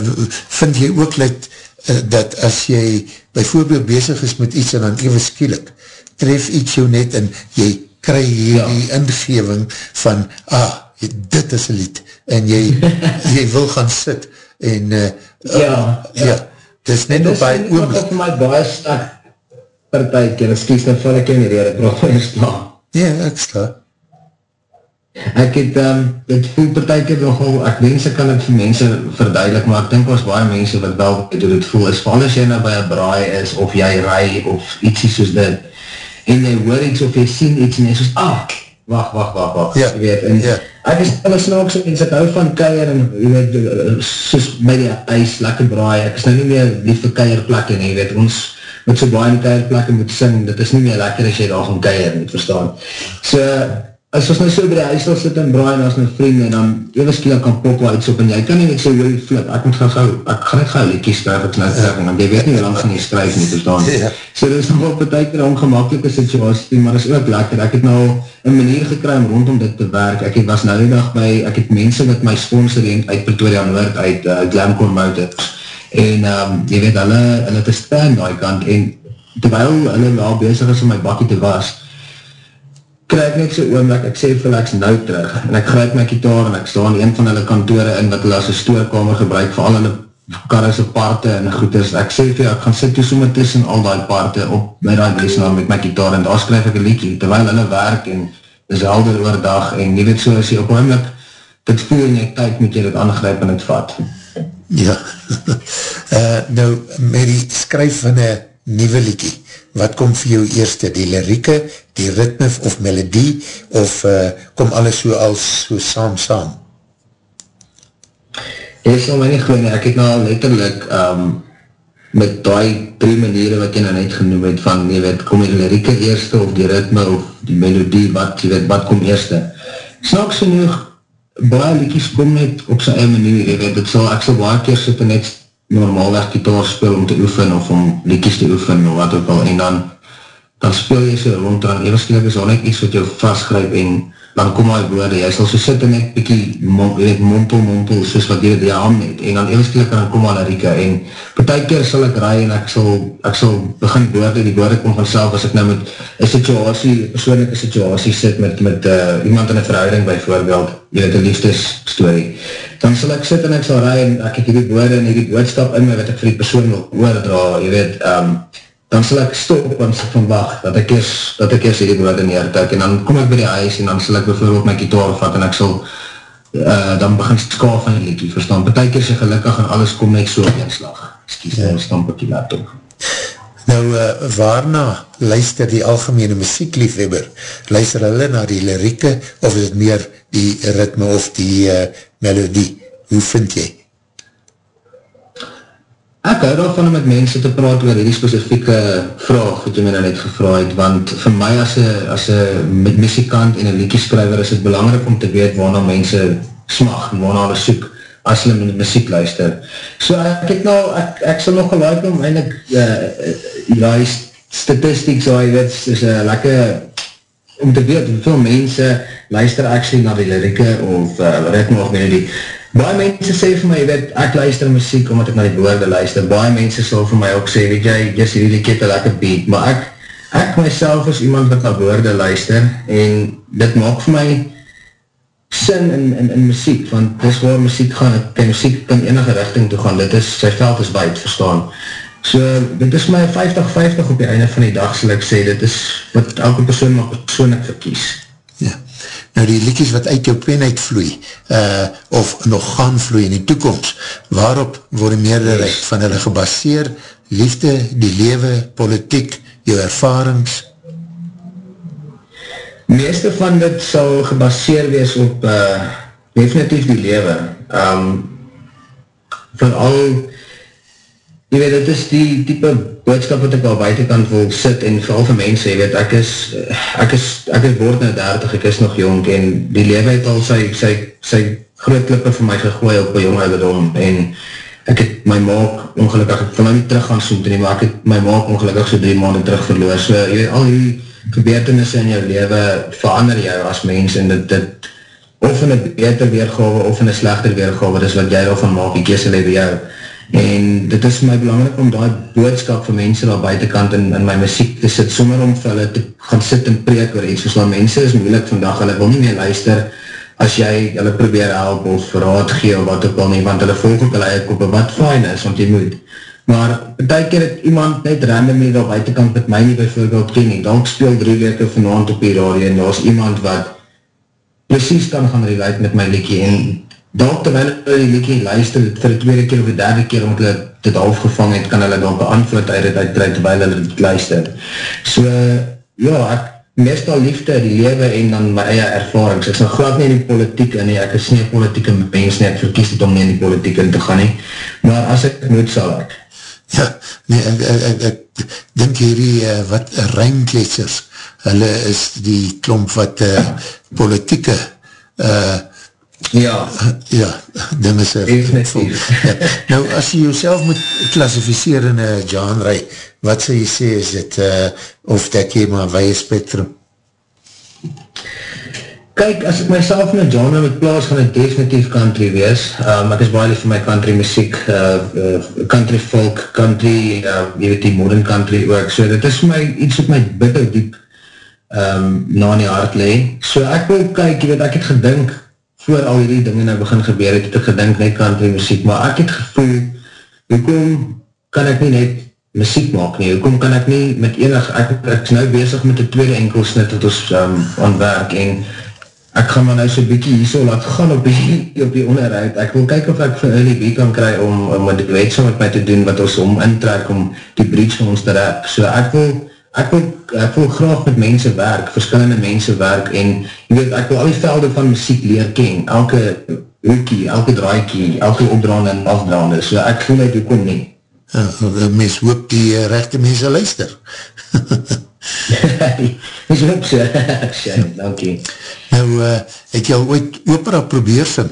vind jy ook like, uh, dat as jy bijvoorbeeld bezig is met iets en dan even skielik, tref iets jou net en jy kry hier ja. die ingeving van, ah, dit is een lied, en jy, jy wil gaan sit, en uh, ja, uh, ja, ja, dit is net op my oom. Dit is my baie stak partijke, en skies nou val ek in die rede, ek brug my sla. Ja, ek sla. Ek het, um, het voel partijke nogal, ek wens ek kan het vir mense verduidelik, maar ek denk was baie mense wat wel weet hoe het voel, is van as jy nou by een braai is, of jy rij, of ietsie soos dit, en jy hoor iets, of jy sien iets, en jy soos, ah, wacht, wacht, wacht, wacht, ja, jy weet, en ja. ek is, nou ook so, en ek hou van keier, en jy weet, soos by die huis, lekker braai, ek is nou nie meer lief vir keierplekke, en jy weet, ons, met so baie in keierplekke moet sing, dit is nie meer lekker as jy daar van keier moet verstaan. So, as ons nou so by die huis sal sit en braai en as my vrienden en dan even skielik kan pop wel iets op en jy kan nie net so really flip, ek moet gaan gauw, ek gaan net gauw liedjes skryf ek nou zeg, want jy weet nie hoe lang gaan jy skryf nie, verstaan. Ja. So dit is nog op een een ongemakkelijke situasie, maar dit is ook lekker, ek het nou een manier gekry om rondom dit te werk, ek het was nou die dag by, ek het mense met my sponsoring uit Pretoria Noord, uit uh, Glamcore Motors, en um, jy weet, hulle, hulle te staan die kant, en terwijl hulle wel bezig is om my bakkie te was, krijg net so oomlik, ek sê vir ek nou terug, en ek grijp my kitaar en ek sta in een van hulle kantore in wat hulle as een stoorkamer gebruik vir al hulle karrese parte en goeders, ek sê vir ek gaan sit toe sommer tussen al die parte op my die leesnaar met my kitaar en daar skryf ek een liedje, terwijl hulle werk en is helder oor dag en nie weet so as jy op oomlik dit voel in jy tyd moet jy dit aangryp en het vat. Ja, uh, nou met die skryf van een nieuwe liedje, wat kom vir jou eerste, die lirieke, die ritme of melodie, of uh, kom alles so als so saam saam? Ek sal my nie gewoon, ek het nou letterlijk um, met die drie maniere wat jy nou net genoem het, van jy weet, kom die lirieke eerste, of die ritme, of die melodie, wat, jy weet, wat kom eerste. So nu, baie liedjes kom net op sy eie manier, jy weet, het sal, ek sal baie keer sit en net normaalweg gitaar speel om te oefen of om liedjes te oefen of wat ook al. En dan dan speel jy so rond en eerskelik is al net iets wat jou vastgryp en dan kom hy woorde, jy sal so sit en net bykie mompel mompel soos wat jy die aan het. En dan eerskelik dan kom hy Rika en per keer sal ek raai en ek sal, ek sal begin woorde, die woorde kom vanself as ek nou met een situasie, persoonlijke situasie sit met, met uh, iemand in een verhouding bijvoorbeeld, jy weet een liefdesstory. Dan sal ek sit en ek sal rij en ek het die woorde en die boodstap in my wat ek vir die persoon wil oordra, jy weet, um, dan sal ek stop en sal van wacht, dat ek eers, dat ek eers die woorde neertek en dan kom ek by die huis en dan sal ek bijvoorbeeld my kitaar vat en ek sal uh, dan begin skaaf van die liedje, verstaan, betek is jy gelukkig en alles kom net so op een slag, excuse, ja. dan stamp ek die laptop. Nou, uh, waarna luister die algemene muziekliefhebber? Luister hulle na die lirieke of is het meer die ritme of die uh, melodie? Hoe vind jy? Ek hou daarvan om met mense te praat oor die specifieke vraag wat jy my nou net gevraag het, want vir my as een muzikant en een liedjeskrijver is het belangrijk om te weet waarna mense smag en waarna hulle soek as hulle met muziek luister. So ek het nou, ek, ek sal nog geluid om eindelijk uh, die statistiek so, jy weet, is uh, lekker om te weet hoeveel mense luister actually na die lirieke of uh, ritme of melodie. Baie mense sê vir my, weet, ek luister muziek omdat ek na die woorde luister. Baie mense sal vir my ook sê, weet jy, jy sê die kette lekker beat, maar ek, ek myself is iemand wat na woorde luister en dit maak vir my sin in, in, in muziek, want dis waar muziek gaan, kan muziek kan enige richting toe gaan, dit is, sy veld is wijd, verstaan. So, dit is my 50-50 op die einde van die dag, sal ek sê, dit is wat elke persoon maar persoonlik verkies. Nou die liedjes wat uit jou pen uitvloei, uh, of nog gaan vloei in die toekomst, waarop word die meerderheid van hulle gebaseer, liefde, die lewe, politiek, jou ervarings? Meeste van dit sal gebaseer wees op uh, definitief die lewe. Um, van al jy weet, dit is die type boodskap wat ek al buitenkant wil sit en vooral vir mense, weet, ek is ek is, ek is word nou 30, ek is nog jong en die lewe het al sy, sy, sy groot klippe vir my gegooi op my jong ouderdom en ek het my maak ongelukkig, ek wil nou nie terug gaan soem nie, maar ek het my maak ongelukkig so drie maanden terug verloor, so jy al die gebeurtenisse in jou lewe verander jou as mens en dit, dit of in een beter weergave of in een slechter weergave, dis wat jy daarvan maak, die kese lewe jou en dit is my belangrijk om die boodskap vir mense daar buitenkant in, in my muziek te sit, sommer om vir hulle te gaan sit en preek oor iets, soos mense is moeilik vandag, hulle wil nie meer luister as jy hulle probeer help of verraad gee of wat ook al nie, want hulle volg ook hulle uitkoop wat fijn is, want jy moet. Maar die keer het iemand net random hier daar buitenkant met my nie bijvoorbeeld ken nie, dan speel drie weke vanavond op die radio en daar is iemand wat precies kan gaan relate met my liekie en dalk terwijl hulle die liedje luister vir die tweede keer of die derde keer omdat hulle dit afgevang het, kan hulle dan beantwoord uit het uitkrijg terwijl hulle dit luister. So, ja, ek meestal liefde die lewe en dan my eie ervarings. Ek nog glad nie in die politiek in nie, ek is nie politieke mens nie, ek verkies het om nie in die politiek in te gaan nie, maar as ek moet sal ek. Ja, nee, ek, ek, ek, ek denk hierdie uh, wat ruimkletsers, hulle is die klomp wat uh, politieke uh, Ja. Ja, ding is Definitief. Ja. Nou, as jy jouself moet klassificeer in een genre, wat sal jy sê, is dit, uh, of dek jy maar weie spectrum? Kyk, as ek myself in een genre moet plaas, gaan ek definitief country wees. Um, ek is baie lief vir my country muziek, uh, uh, country folk, country, uh, jy weet die modern country ook, so dit is vir my iets wat my bitter diep um, na in die hart lee. So ek wil kyk, jy weet, ek het gedink, voor al die dinge nou begin gebeur het, het ek gedink net country muziek, maar ek het gevoel, hoekom kan ek nie net muziek maak nie, hoekom kan ek nie met enig, ek, ek is nou bezig met die tweede enkelsnit wat ons um, aan werk, en ek gaan maar nou so'n bykie hier so laat gaan op die, op die onderhoud, ek wil kyk of ek vir Early B kan kry om, om een wetsel met my te doen, wat ons om intrek, om die bridge van ons te rek, so ek wil ek wil, ek wil graag met mense werk, verskillende mense werk, en jy weet, ek wil al die velde van muziek leer ken, elke hoekie, elke draaikie, elke opdraande en afdraande, so ek voel uit hoekom nie. Ja, mens hoop die uh, rechte mense luister. mens hoop so, Shane, dankie. Nou, uh, het jy al ooit opera probeer sing?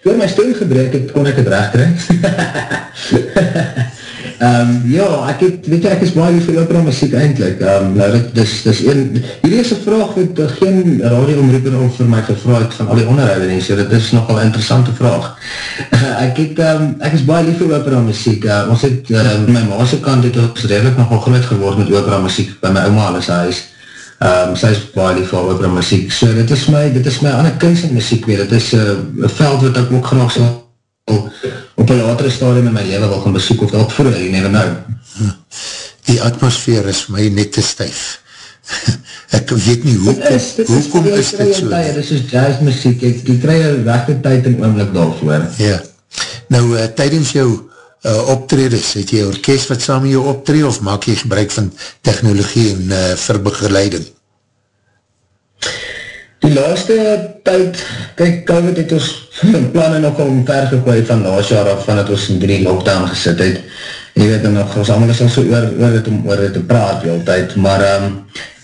Voor my stoel gebruik het, kon ek het recht krijg. Um, ja, ek het, weet jy, ek is baie vir opera muziek eindelijk. Um, nou, dit is, dit is een, hierdie is een vraag wat uh, geen radioomroeper al vir my gevraag van al die onderhouden nie, so dit is nogal een interessante vraag. Uh, ek, het, um, ek is baie lief vir opera muziek. Uh, ons het, uh, my maase kant het ons redelijk nogal groot geword met opera muziek by my oma in sy huis. Um, sy is baie lief vir opera muziek. So dit is my, dit is my ander kunst en muziek weer. Dit is uh, een veld wat ek ook graag sal op een latere stadium in my leven wil gaan besoek of dat vroeg, you never know. Die atmosfeer is my net te stijf. ek weet nie, hoe, is, dit hoe kom is dit so? Dit is soos jazz muziek, ek, die krijg een rechte tyd en oomlik daarvoor. Ja, nou uh, tydens jou uh, optredes, het jy orkest wat saam jou optred of maak jy gebruik van technologie en uh, verbegeleiding? Die laaste tyd, kyk, COVID het ons plannen nog om ver gegooi van laas jaar af, van het ons in drie lockdown gesit het. En jy weet, en nog, ons allemaal is al so oor, oor het om oor het te praat die altijd, maar um,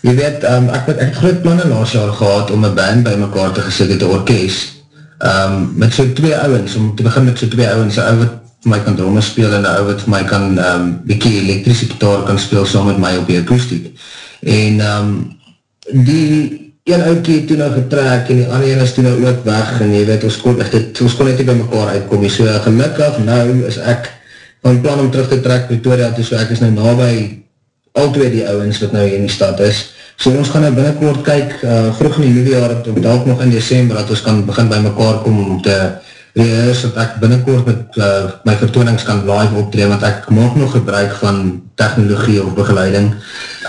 jy weet, um, ek, ek het groot plannen laas jaar gehad om een band by mekaar te gesit het, een orkest, um, met so twee ouwens, om te begin met so twee ouwens, een ouwe vir my kan drome speel en een ouwe vir my kan um, bykie elektrische gitaar kan speel saam met my op die akoestiek. En um, die een oukie het toen nou getrek en die ander is toen nou ook weg en jy weet, ons kon, ons kon net by mekaar uitkom, so gelukkig nou is ek van plan om terug te trek Pretoria toe, so ek is nou nabij al twee die ouwens wat nou hier in die stad is, So ons gaan nou binnenkort kyk, uh, vroeg in die nieuwe jaar, op dalk nog in december, dat ons kan begin by mekaar kom om te reheers, dat ek binnenkort met uh, my vertoonings kan live optree, want ek maak nog gebruik van technologie of begeleiding.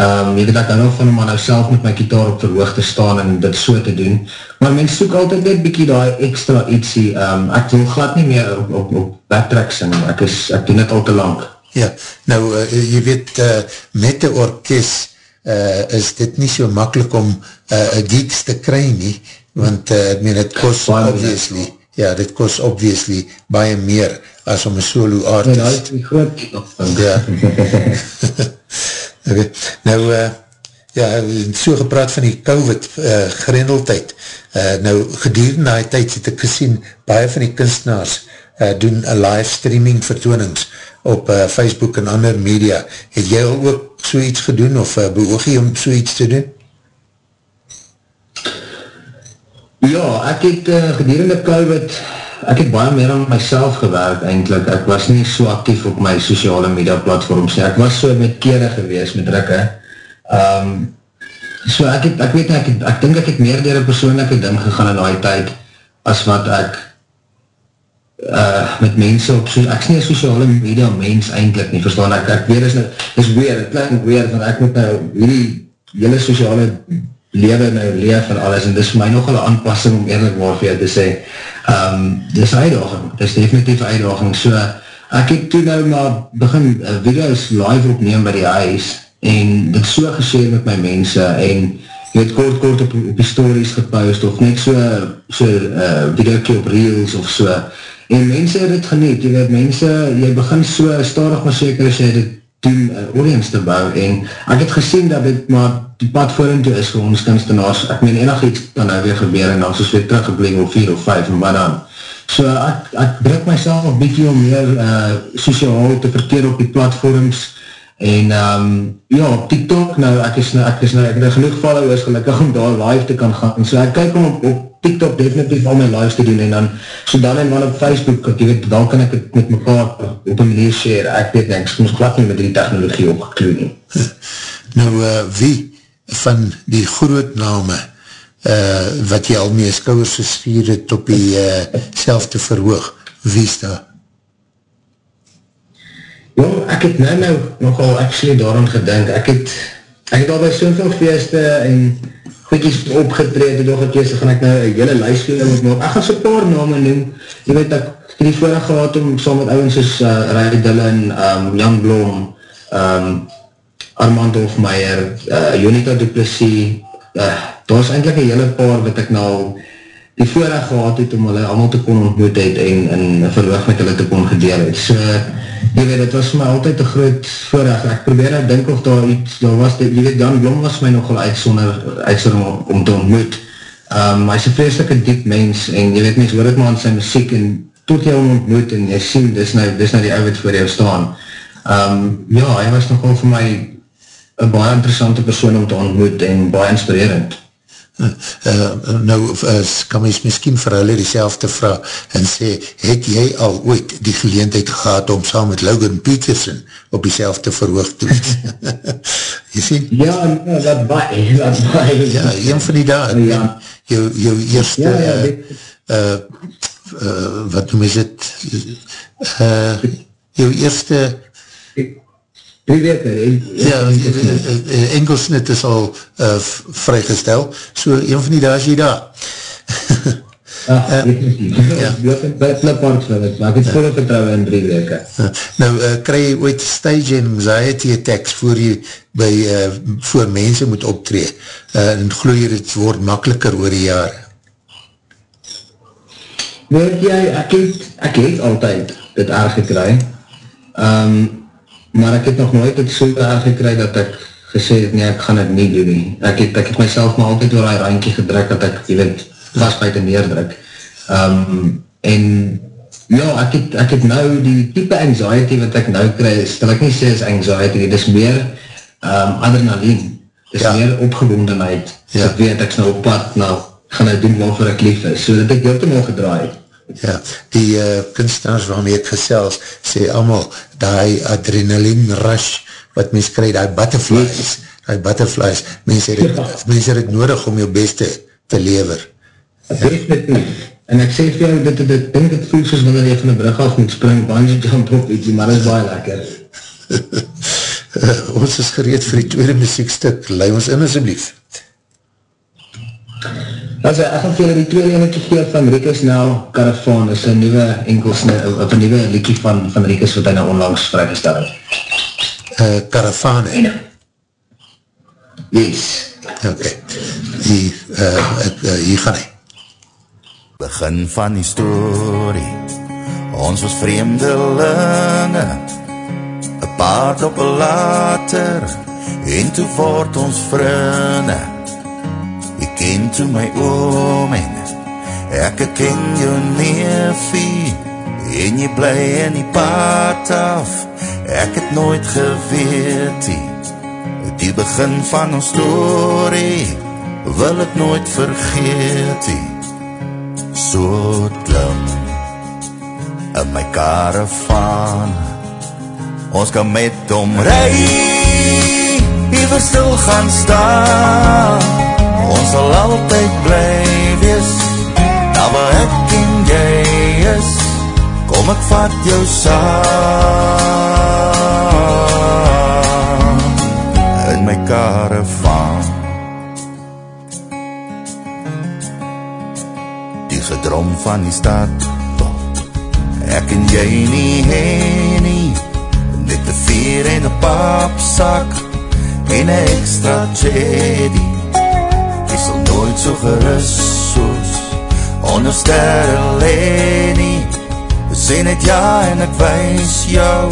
Um, jy weet ek hou van om aan nou self met my kitaar op verhoog te staan en dit so te doen. Maar mens soek altyd net bykie die extra ietsie. Um, ek wil glad nie meer op, op, op backtracks en ek, is, ek doen dit al te lang. Ja, nou, uh, jy weet, uh, met die orkest uh, is dit nie so makkelijk om uh, geeks te kry nie, want uh, ek meen, het kost obviously, ja, dit kost obviously baie meer as om een solo artist. Ja, dat is die groot Ja. okay. Nou, uh, ja, so gepraat van die COVID uh, grendeltijd. Uh, nou, gedurende die tijd het ek gesien, baie van die kunstenaars uh, doen een live streaming vertoonings op uh, Facebook en ander media. Het jy al ook so iets gedoen of uh, beoog jy om so iets te doen? Ja, ek het uh, gedurende COVID, ek het baie meer aan myself gewerk eindelijk. Ek was nie so actief op my sociale media platforms. Ek was so met kere gewees, met Rikke. Um, so ek het, ek weet nie, ek, het, ek denk ek het meer dier een persoonlijke ding gegaan in die tijd, as wat ek uh, met mense op so, ek is nie sociale media mens eindelijk nie, verstaan ek, ek weet is, nou, is weer, het klink weer, van ek moet nou hierdie hele sociale leven nou leef en alles, en dis vir my nogal een aanpassing om eerlijk waar vir jou te sê, um, dis uitdaging, dis definitief uitdaging, so, ek het toen nou maar begin uh, video's live opneem by die huis, en dit so geseer met my mense, en jy het kort kort op, op die stories gepost, of net so, so uh, videokie op reels, of so, en mense het het geniet, jy weet, mense, jy begin so stadig maar seker as jy dit doen, uh, audience te bou, en ek het gesien dat dit maar die pad voorin toe is vir ons kunstenaars, ek meen enig iets kan nou weer gebeur, en dan soos weer teruggebling op 4 of 5, en wat dan, so ek, ek druk myself een bykie om meer uh, sociaal te verkeer op die platforms, en um, ja, op TikTok, nou ek is nou, ek is nou, ek het nou genoeg followers gelukkig om daar live te kan gaan, so ek kyk om op, op TikTok definitief al my lives te doen, en dan, so dan en dan op Facebook, ek weet, dan kan ek het met mekaar op een manier share, ek weet nie, ek is glad nie met die technologie opgekloe nie. Nou, uh, wie van die groot name, uh, wat jy al mee skouwers gestuur het op die uh, selfde verhoog, wie is daar? Ja, ek het nou nou nogal actually daarom gedink, ek het, ek het al by soveel feeste en goedjes opgetreed, die dogetjes, dan gaan ek nou een hele lijst doen, maar ek gaan so paar name noem, jy weet, ek het die voorig gehad om saam met ouwens soos uh, Ray Dillon, um, Jan Blom, um, Armand Hofmeier, uh, Jonita Duplessis, uh, daar is eindelijk een hele paar wat ek nou die voorig gehad het om hulle allemaal te kon ontmoet het en, en verhoog met hulle te kon gedeel het. So, jy weet, het was my altyd een groot voorig. Ek probeer nou denk of daar iets, daar was, die, jy weet, Jan Blom was my nogal uitsonder, uitsonder om, om te ontmoet. Um, hy is een vreselike diep mens en jy weet mens, hoor het maar aan sy muziek en tot jy hom ontmoet en jy sien, dis nou, dis nou die ouwet voor jou staan. Um, ja, hy was nogal vir my een baie interessante persoon om te ontmoet en baie inspirerend. Uh, nou uh, kan mys miskien vir hulle die selfde vraag en sê, het jy al ooit die geleentheid gehad om saam met Logan Peterson op die selfde verhoog te wees? jy sien? Ja, no, dat baie, dat baie. Ja, een van die daar, ja. jou, jou eerste, ja, ja, uh, uh, uh, wat noem is het, uh, jou eerste Drie weke. Ja, Engelsnit is al uh, vrygestel, so een van die daar is jy daar. Ach, uh, ja. maar ek het volle vertrouwe in drie weke. Nou, uh, krij jy ooit stage anxiety attacks voor jy by, uh, voor mense moet optree, uh, en geloof jy het word makkeliker oor die jare? Weet jy, ek het, ek het altyd dit aangekry, um, maar ek het nog nooit het so aangekry dat ek gesê het, nee, ek gaan het nie doen nie. Ek het, ek het myself maar altyd door die randje gedruk, dat ek, jy weet, vast buiten neerdruk. Um, en, ja, ek het, ek het nou die type anxiety wat ek nou kry, stel ek nie sê is anxiety, dit is meer um, adrenaline, dit is ja. meer opgewondenheid, ja. ek weet, ek is nou op pad, nou, gaan nou doen waarvoor ek lief is, so dat ek heeltemaal gedraai. Ja, die uh, kunstenaars waarmee ek gesels, sê allemaal, die adrenaline rush, wat mens krij, die butterflies, die butterflies, mense het, ja. mense het nodig om jou beste te lever. Definitief. En ek sê vir jou, dit, dit, dit, denk het voel soos wanneer jy van die brug af moet spring, bungee jump op ietsie, maar dit is baie lekker. uh, ons is gereed vir die tweede muziekstuk, lei ons in asjeblief. Also, ek gaan vir die tweede enige geel van Rikus Now Caravan, is een nieuwe enkels, of een nieuwe liekie van, van Rikus wat hy nou onlangs vrygestel het. Uh, Caravan, he? Yes. Ok. Die, uh, ek, uh, hier gaan hy. Begin van die story, ons was vreemdelinge, een paard op een later, en toe voort ons vriende, Toe my oom en ek ken jou neefie en jy bly in die pad af. Ek het nooit geweet die, die begin van ons story wil ek nooit vergeet die. so klim in my karavaan. Ons kan met om rij Iver stil gaan staan sal altyd bly wees daar waar ek en jy is. Kom ek vat jou saam in my karavaan die gedrom van die stad. Ek en jy nie heen nie. Net te vier en een papsak. En een extra sal nooit so gerust soos onder sterre lenie Sê net ja en ek wees jou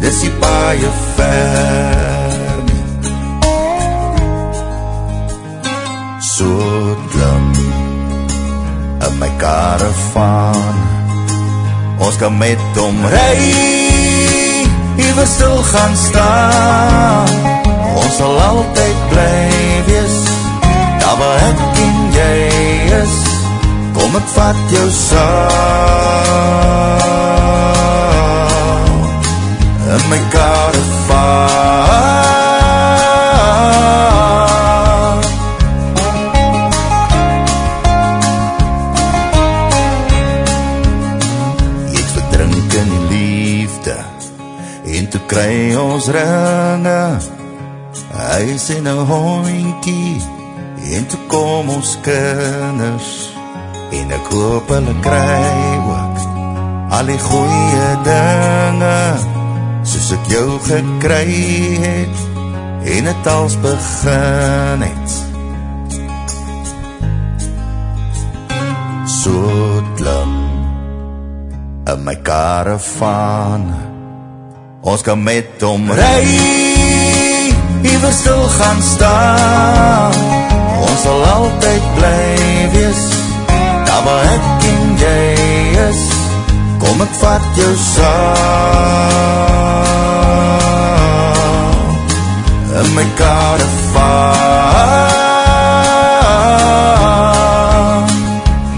Dis die baie ver nie. So klim in my karavaan. Ons kan met om rij Even stil gaan staan. Ons sal altyd bly wees Waar ek en jy is. Kom ek vat jou saam In my karavaan Jy het verdrink in die liefde En toe kry ons ringe. Huis en een hoinkie En toe kom ons kinders En ek hoop hulle kry ook Al die goeie dinge Soos ek jou gekry het En het als begin het. So klim In my karavaan Ons kan met om rij Iver stil gaan staan sal altyd bly wees. Daar waar ek en jy is Kom ek vat jou saam In my karavaan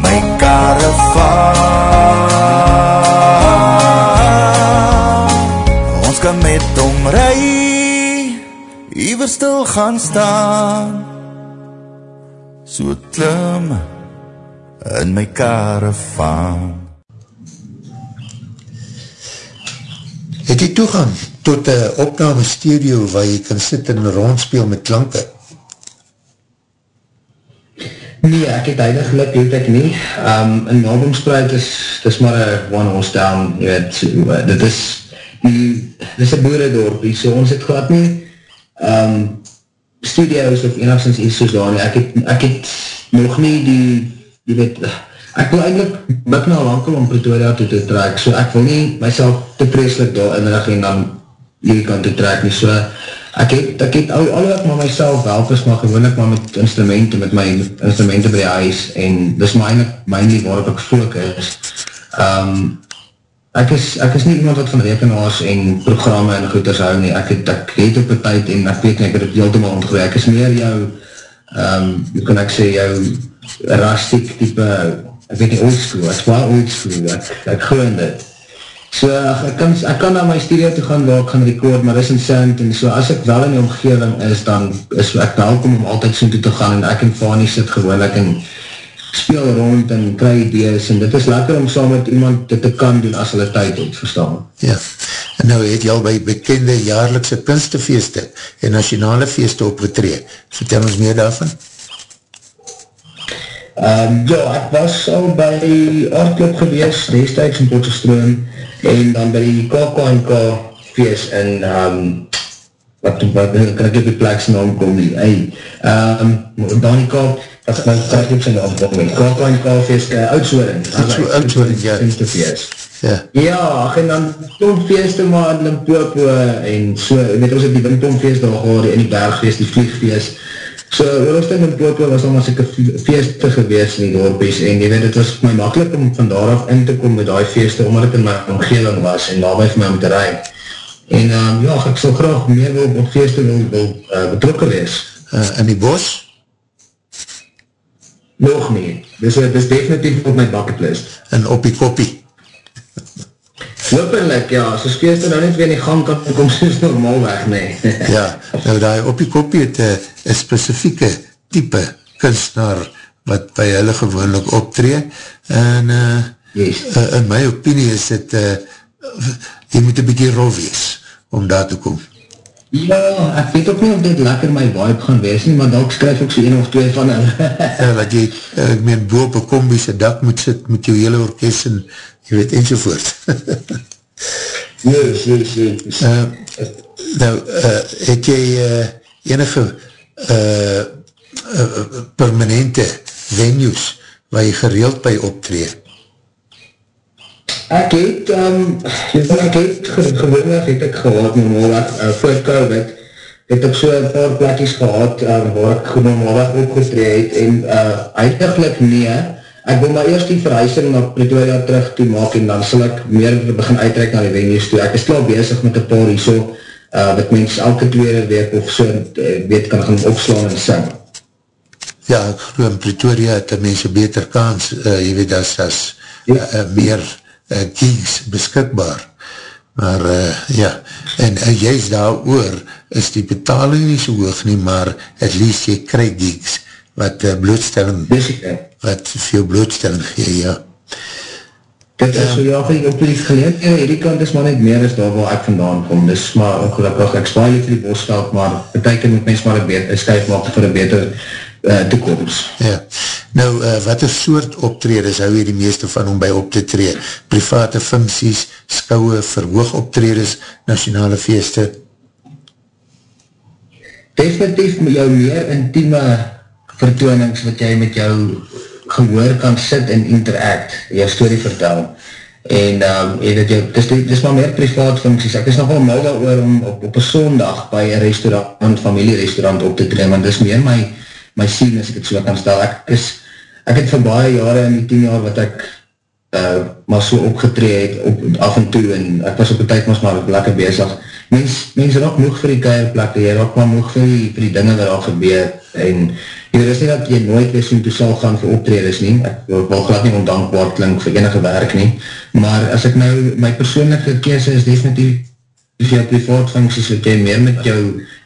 My karavaan Ons kan met omrij Iver stil gaan staan so klim in my karavaan. Het jy toegang tot een opname studio waar jy kan sit en rondspeel met klanke? Nee, ek het eindiglik, weet ek nie. Um, in Nobomspreid is, dit is maar een one horse down, jy weet, dit is, die, dit is een boeredorp, so ons het glad nie, um, studio's of enigszins iets soos daar nie. Ek het, ek het nog nie die, jy weet, ek wil eindelijk bik nou lankel om Pretoria toe te trek, so ek wil nie myself te preslik daar inrig en dan hierdie kant toe trek nie, so ek het, ek het al, al ek maar myself help is, maar gewoon ek maar met instrumenten, met my instrumenten by die huis, en dis maar eindelijk my nie waarop ek focus. Um, ek is, ek is nie iemand wat van rekenaars en programme en goeders hou nie, ek het, ek het op die tyd en ek weet nie, ek het het heeltemaal ontgewe, ek is meer jou, um, hoe kan ek sê, jou rastiek type, ek weet nie, oldschool, ek is waar oldschool, ek, ek gewoon dit, So, ek kan, ek kan na my studio toe gaan waar ek gaan record, maar is in Sandton, so. As ek wel in die omgeving is, dan is ek welkom om altyd so toe te gaan, en ek en Fanny sit gewoon, ek en speel rond en kry idees, en dit is lekker om saam met iemand dit te kan doen as hulle tyd het, verstaan. Ja, en nou het jy al by bekende jaarlikse kunstefeeste en nationale feeste opgetree. Vertel ons meer daarvan. Um, ja, ek was al by Art Club gewees, destijds in Potterstroom, en dan by die KKNK feest in, um, wat, wat, kan ek op die plek sy naam kom nie, hey, um, dan die Kaap, dat my kijk op sy naam kom nie, KKNK feest, uh, Oudsoring, Oudsoring, ja. Ja. ja, en dan Tomfeeste maar in Limpopo en so, weet ons het die Windtomfeest daar gehad, in die Bergfeest, die Vliegfeest, So, Williston en Popo was al maar seker feeste gewees in die dorpies en jy weet, het was my makkelijk om van daar af in te kom met die feeste, omdat het in my omgeving was en daarby vir my om te rij. En um, ja, ek sal graag meer wil op feeste wil, wil uh, betrokken wees. Uh, in die bos? Nog nie. Dus het is definitief op my bucketlist. En op die koppie? Hopelijk, ja, as ons feeste nou net weer in die gang kan kom, soos normaal weg, nee. ja, nou die op die kopie het eh, een specifieke type kunstenaar wat by hulle gewoonlik optree en uh, yes. uh, in my opinie is het uh, jy moet een bykie rol wees om daar te kom. Ja, ek weet ook nie of dit lekker my vibe gaan wees nie, maar dalk skryf ek so een of twee van hulle. ja, wat jy, ek meen, boop een kombi sy dak moet sit met jou hele orkest en jy weet, enzovoort. yes, yes, yes. Uh, nou, uh, het jy uh, enige uh, uh, permanente venues waar jy gereeld by optree? Ek het, um, ek het gewoonweg het ek gehad, normaal, uh, voor COVID, het ek so een paar plekjes gehad, um, waar ek normaalweg opgetree het, en uh, eindiglik nie, ek wil maar eerst die verhuising na Pretoria terug toe maak en dan sal ek meer begin uitreik na die venues toe. Ek is klaar bezig met een paar hier so, uh, wat mens elke tweede week of so weet kan gaan opslaan en sing. Ja, ek geloof in Pretoria het die mense beter kans, uh, jy weet as, as ja. uh, meer uh, gigs beskikbaar. Maar uh, ja, en uh, juist daar oor is die betaling nie so hoog nie, maar at least jy krijg gigs wat uh, blootstelling wat veel blootstelling gee, ja. Dit is so, ja, vir op die geleed, ja, hierdie kant is maar net meer as daar waar ek vandaan kom, dis maar ongelukkig, ek spaar nie vir die bosveld, maar beteken moet mens maar een stijf maak vir een beter uh, toekomst. Ja, nou, uh, wat is soort optreders hou jy die meeste van om by op te tree? Private funksies, skouwe, verhoog optreders, nationale feeste? Definitief met jou meer intieme vertoonings wat jy met jou gehoor kan sit en interact, jou story vertel. En um, jy weet jy, dis, dis maar meer privaat funksies. Ek is nogal mal daar om op, op een sondag by een restaurant, familierestaurant op te tree, want dis meer my, my scene as ek het so kan stel. Ek, is, ek het vir baie jare in die 10 jaar wat ek uh, maar so opgetree het, op, af en toe, en ek was op die tijd maar lekker bezig. Mens, mens raak moeg vir die keierplek, jy raak maar moeg vir die, vir die dinge wat al gebeur, en Jy is nie dat jy nooit weer soen toe sal gaan vir optreders nie, ek wil, glad nie ondankbaar klink vir enige werk nie, maar as ek nou, my persoonlijke kese is definitief vir jou privaat funksies, dat jy meer met jou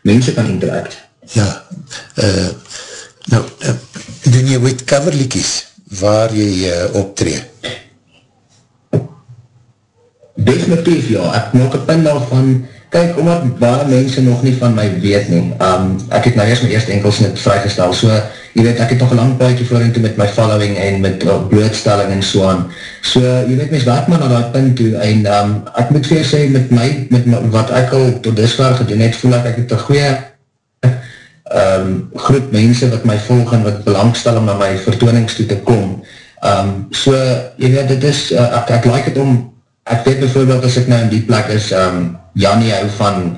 mense kan interact. Ja, uh, nou, uh, doen jy ooit coverlikies waar jy uh, optreed? Definitief ja, ek maak een pin daarvan, Kijk, omdat baie mense nog nie van my weet nie, um, ek het nou eerst my eerste enkelsnit vrygestel, so, jy weet, ek het nog een lang paardje voorin toe met my following en met uh, blootstelling en so aan. So, jy weet, mens werk maar na die punt toe, en um, ek moet vir sê, met my, met my, wat ek al tot disklaar gedoen het, voel ek, ek het een goeie um, groep mense wat my volg en wat belangstel om na my vertoonings toe te kom. Um, so, jy weet, dit is, uh, ek, ek like het om, ek weet bijvoorbeeld as ek nou in die plek is, um, Janie hou van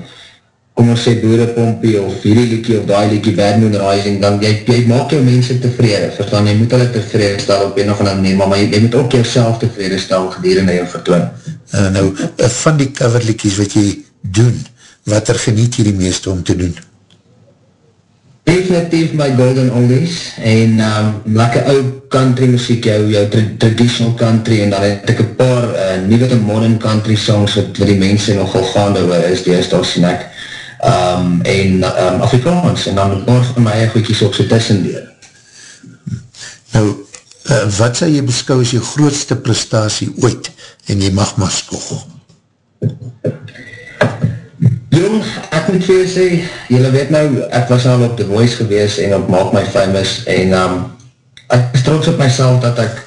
kom ons sê boerepompie of hierdie liekie of die liekie Bad Moon Rising, dan jy, jy maak jou mense tevrede, verstaan, jy moet hulle tevrede stel op een of ander neem, maar jy, jy moet ook jouself tevrede stel gedurende jou vertoon. Uh, nou, uh, van die coverliekies wat jy doen, wat er geniet jy die meeste om te doen? Definitief my golden oldies en um, lekker ou country muziek, jou, jou tra traditional country en dan het ek een paar uh, nieuwe te modern country songs wat, wat die mense nogal gaande is, die is daar sien ek um, en um, Afrikaans en dan paar van my goedjes ook so tussen deur. Nou, uh, wat sal jy beskou as jy grootste prestatie ooit en jy mag maar skog? Jong, ek moet vir jy sê, jylle weet nou, ek was al op The Voice gewees en op Maak My Famous en um, ek is trots op myself dat ek,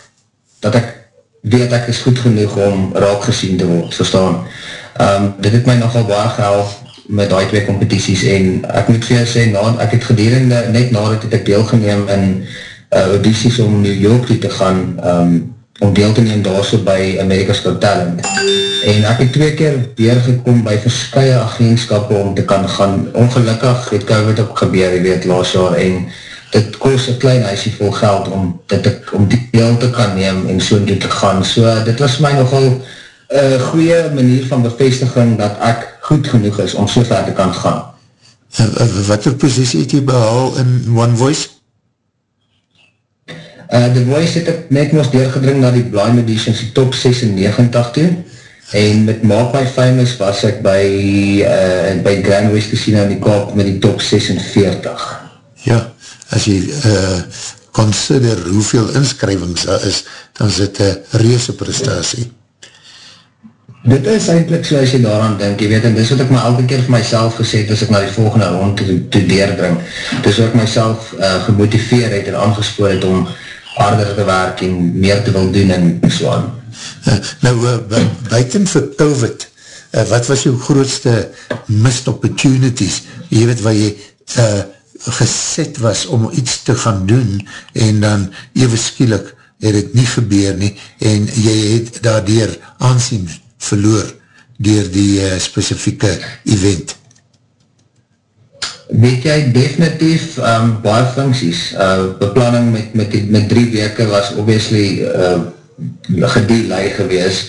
dat ek weet ek is goed genoeg om raak gesien te word, verstaan. Um, dit het my nogal baie gehelp met die twee competities en ek moet vir jy sê, na, ek het gedurende, net nadat het ek deelgeneem in uh, audities om New York toe te gaan, um, om deel te neem daar so by America's Got Talent. En ek het twee keer weer gekom by verskye agentskappe om te kan gaan. Ongelukkig het COVID ook gebeur, jy weet, laas jaar, en dit kost een klein huisie vol geld om, dit om die deel te kan neem en so toe te gaan. So dit was my nogal een uh, goeie manier van bevestiging dat ek goed genoeg is om so ver te kan gaan. Wat er positie het jy behaal in One Voice? Uh, The Voice het ek net moest deurgedring na die Blind Editions, die top 96 toe, en met Maak My Famous was ek by, uh, by Grand West Casino in die Kaap met die top 46. Ja, as jy uh, consider hoeveel inskrywings daar is, dan is dit een reuse prestatie. Dit is eindelijk so as jy daaraan denk, jy weet, en dis wat ek my elke keer vir myself gesê het, as ek na die volgende rond te, te deurdring, dis wat ek myself uh, gemotiveer het en aangespoor het om harder te werk en meer te wil doen en so aan. Uh, nou, uh, buiten vir COVID, uh, wat was jou grootste missed opportunities? Jy weet waar jy uh, geset was om iets te gaan doen en dan even skielik het het nie gebeur nie en jy het daardoor aansien verloor dier die uh, specifieke event weet jy, definitief um, baie funksies. Uh, beplanning met, met, die, met drie weke was obviously uh, gedelay gewees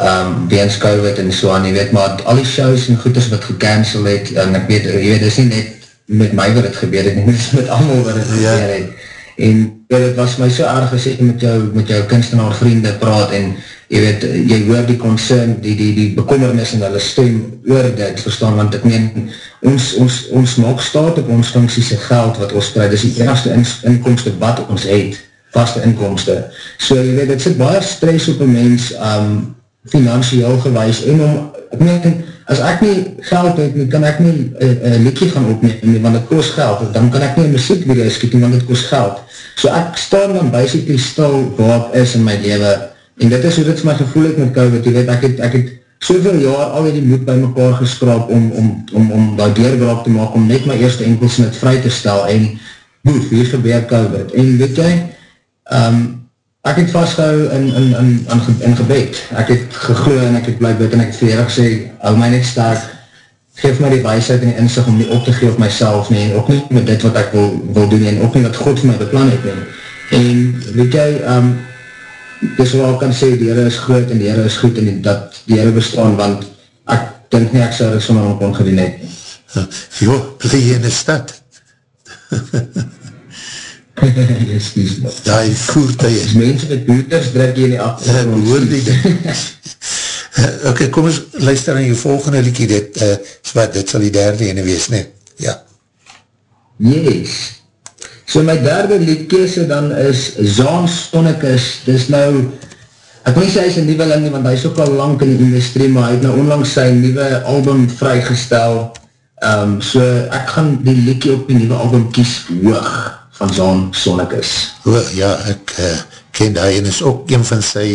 um, weens COVID en so aan, jy weet, maar al die shows en goeders wat gecancel het, en ek weet, jy weet, dit is nie net met my wat het gebeur het, nie, met allemaal wat het ja. gebeur het. En ja, het was my so as ek met jou, met jou kunstenaar vriende praat en jy weet, jy hoor die concern, die, die, die bekommernis en hulle stem oor dit, verstaan, want ek meen, ons, ons, ons maak staat op ons funksiese geld wat ons krijg, dis die enigste in, inkomste wat ons het, vaste inkomste. So, jy weet, dit sit baie stress op een mens, um, financieel gewys, en om, ek meen, as ek nie geld het, kan ek nie een liedje gaan opneem, want het kost geld, dan kan ek nie een muziek video skiet, want het kost geld. So ek staan dan basically stil waar ek is in my leven, En dit is hoe dit my gevoel het met COVID, jy weet, ek het, ek het soveel jaar al die moed by mekaar geskraap om, om, om, om die deurbraak te maak, om net my eerste enkelsnit vry te stel, en boef, hier gebeur COVID. En weet jy, um, ek het vastgehou in, in, in, in, in gebed, ek het gegloe en ek het bly bid, en ek het verig sê, hou my net sterk, geef my die wijsheid en die inzicht om nie op te gee op myself nie, en ook nie met dit wat ek wil, wil doen, en ook nie wat God vir my beplan het nie. En weet jy, um, dis waar ek kan sê, die Heere is groot en die Heere is goed en die, dat die Heere bestaan, want ek dink nie ek sou dit sommer om kon gedien het. Jo, bly jy in die stad? Daai voertuig. As mense met booters druk jy in die achtergrond. Ja, hoor die ding. ok, kom ons luister aan jou volgende liekie, dit, uh, wat, dit sal die derde ene wees, ne? Ja. Yes. So my derde liedkese dan is Zaan Sonnekus, dis nou, ek nie sê hy is een nieuwe ling, want hy is ook al lang in die industrie, maar hy het nou onlangs sy nieuwe album vrygestel, um, so ek gaan die liedje op die nieuwe album kies hoog van Zaan Sonnekus. O, ja, ek uh, ken hy en is ook een van sy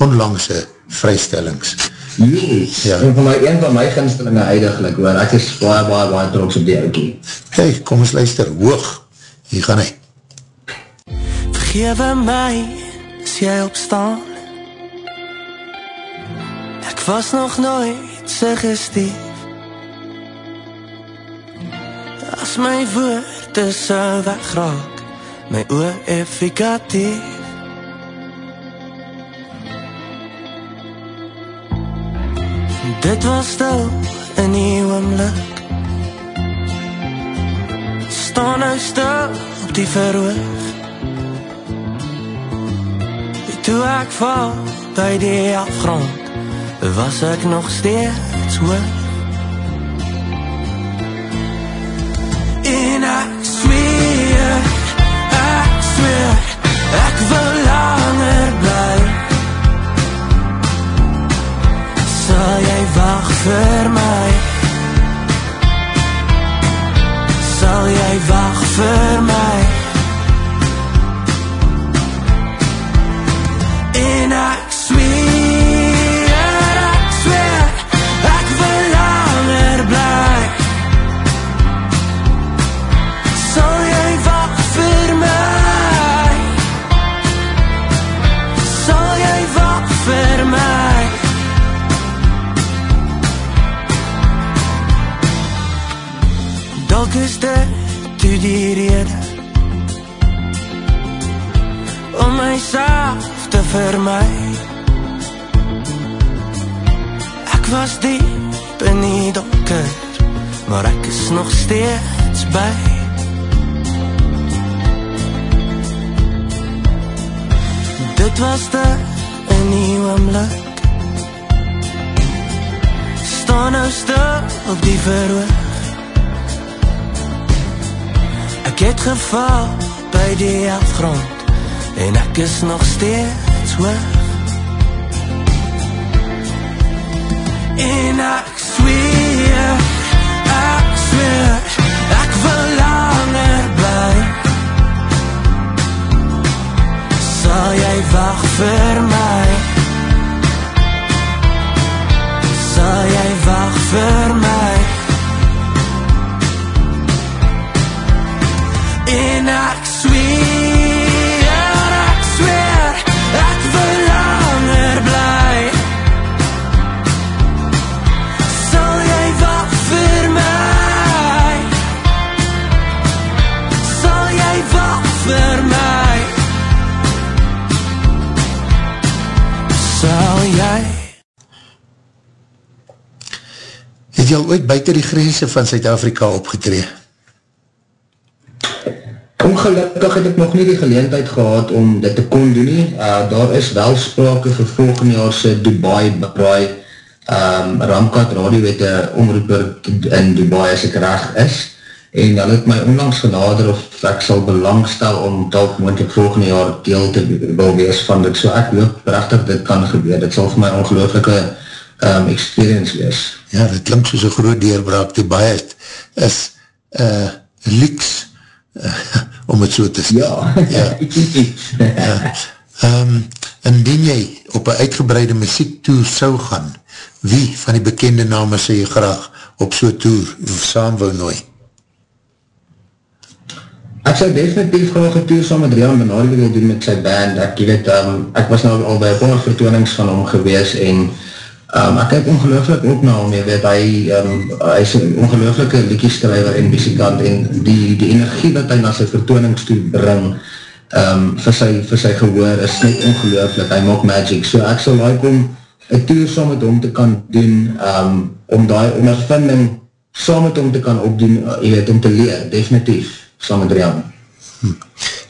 onlangse vrystellings. Yes, ja. en van my, een van my ginstellinge eindiglik, waar ek is baie, baie, baie trots op die oukie. Hey, kom ons luister, hoog hier gaan hy. Vergewe my, as jy opstaan. Ek was nog nooit suggestief As my woorde so wegraak My oor effikatief Dit was stil in die oomlik staan nou stil op die verhoog Toe ek val by die afgrond Was ek nog steeds hoog En ek zweer, ek zweer Ek wil langer bly. Sal jy wacht vir my Sal jy wacht vir my te vermy Ek was diep in die donker Maar ek is nog steeds by Dit was de een nieuwe blik Staan nou stil op die verhoog Ek het geval by die afgrond En ek is nog steeds hoog En ek zweer, ek zweer Ek wil langer bly Sal jy wacht vir my? Sal jy wacht vir my? En ek ooit buiten die grense van Suid-Afrika opgetree? Ongelukkig het ek nog nie die geleentheid gehad om dit te kon doen nie. Uh, daar is wel sprake vir volgende jaar se Dubai braai. Um, Ramkat Radio het een omroeper in Dubai as ek reg is. En hulle het my onlangs genader of ek sal belangstel om talk moeilijk volgende jaar deel te wil wees van dit. So ek hoop prachtig dit kan gebeur. Dit sal vir my ongelooflike um, experience wees. Ja, dit klink soos een groot deurbraak. Dubai is, is uh, luxe uh, om het so te sê. Ja. ja. ja. Um, indien jy op een uitgebreide muziek tour sou gaan, wie van die bekende name sê jy graag op so tour saam wou nooi? Ek sou definitief graag een tour saam met Rian Benardi wil doen met sy band. Ek, weet, um, ek was nou al by een paar vertoonings van hom gewees en um, ek heb ongelooflik ook na hom, jy weet, hy, um, hy is een ongelooflike liedjeskrijver en muzikant en die, die energie wat hy na sy vertoonings toe bring um, vir, sy, vir sy gehoor is net ongelooflik, hy maak magic. So ek sal like om een tour saam met hom te kan doen, um, om die ondervinding saam met hom te kan opdoen, uh, jy weet, om te leer, definitief saam met Rian. Hm.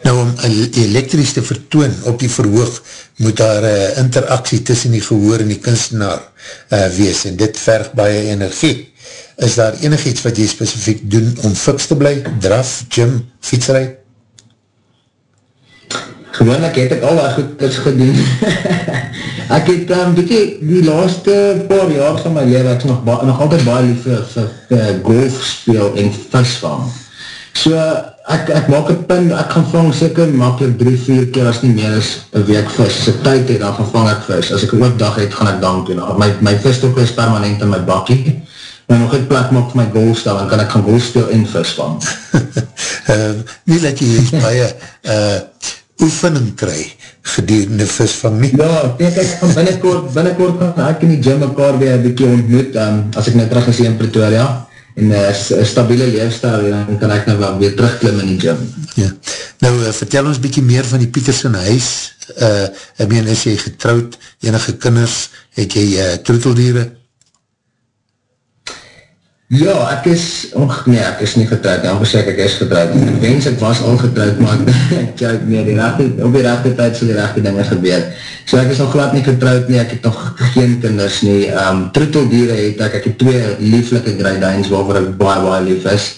Nou om elektrisch te vertoon op die verhoog moet daar uh, interaksie tussen die gehoor en die kunstenaar uh, wees en dit verg baie energie. Is daar enig iets wat jy specifiek doen om fiks te bly? Draf, gym, fietsrij? Gewoonlik het ek al die goeders gedoen. ek het, um, weet jy, die laatste paar jaar van my leven, ek nog, nog altijd baie lief vir, vir, vir golf speel en visvang. So, ek, ek maak een pin, ek gaan vang seker makkelijk drie, vier keer as nie meer is een week vis. As ek tyd het, dan gaan vang ek vis. As ek een oopdag het, gaan ek dan doen. My, my visstok is permanent in my bakkie. Maar nog een plek maak vir my golfstel, dan kan ek gaan golfspeel en vis vang. uh, nie dat jy iets baie uh, oefening kry gedurende visvang nie. Ja, kijk, ek gaan binnenkort, binnenkort kan ek in die gym mekaar weer een bykie ontmoet, um, as ek nou terug is in Pretoria, en een uh, stabiele leefstijl, dan kan ek nou wel weer terugklim in die gym. Ja. Nou, uh, vertel ons bykie meer van die Pietersen huis, uh, ek meen, is jy getrouwd, enige kinders, het jy uh, troeteldieren? Ja, ek is, oh, nee, ek is nie getrouwd, nie, amper sê ek, ek is getrouwd. Ek wens ek was al getrouwd, maar ek tjouk nie, die rechte, op die rechte tijd sal die rechte dinge gebeur. So ek is nog glad nie getrouwd nie, ek het nog geen kinders nie. Um, Trutteldiere het ek, ek het twee lieflike greiduins, waarvoor ek baie, baie lief is.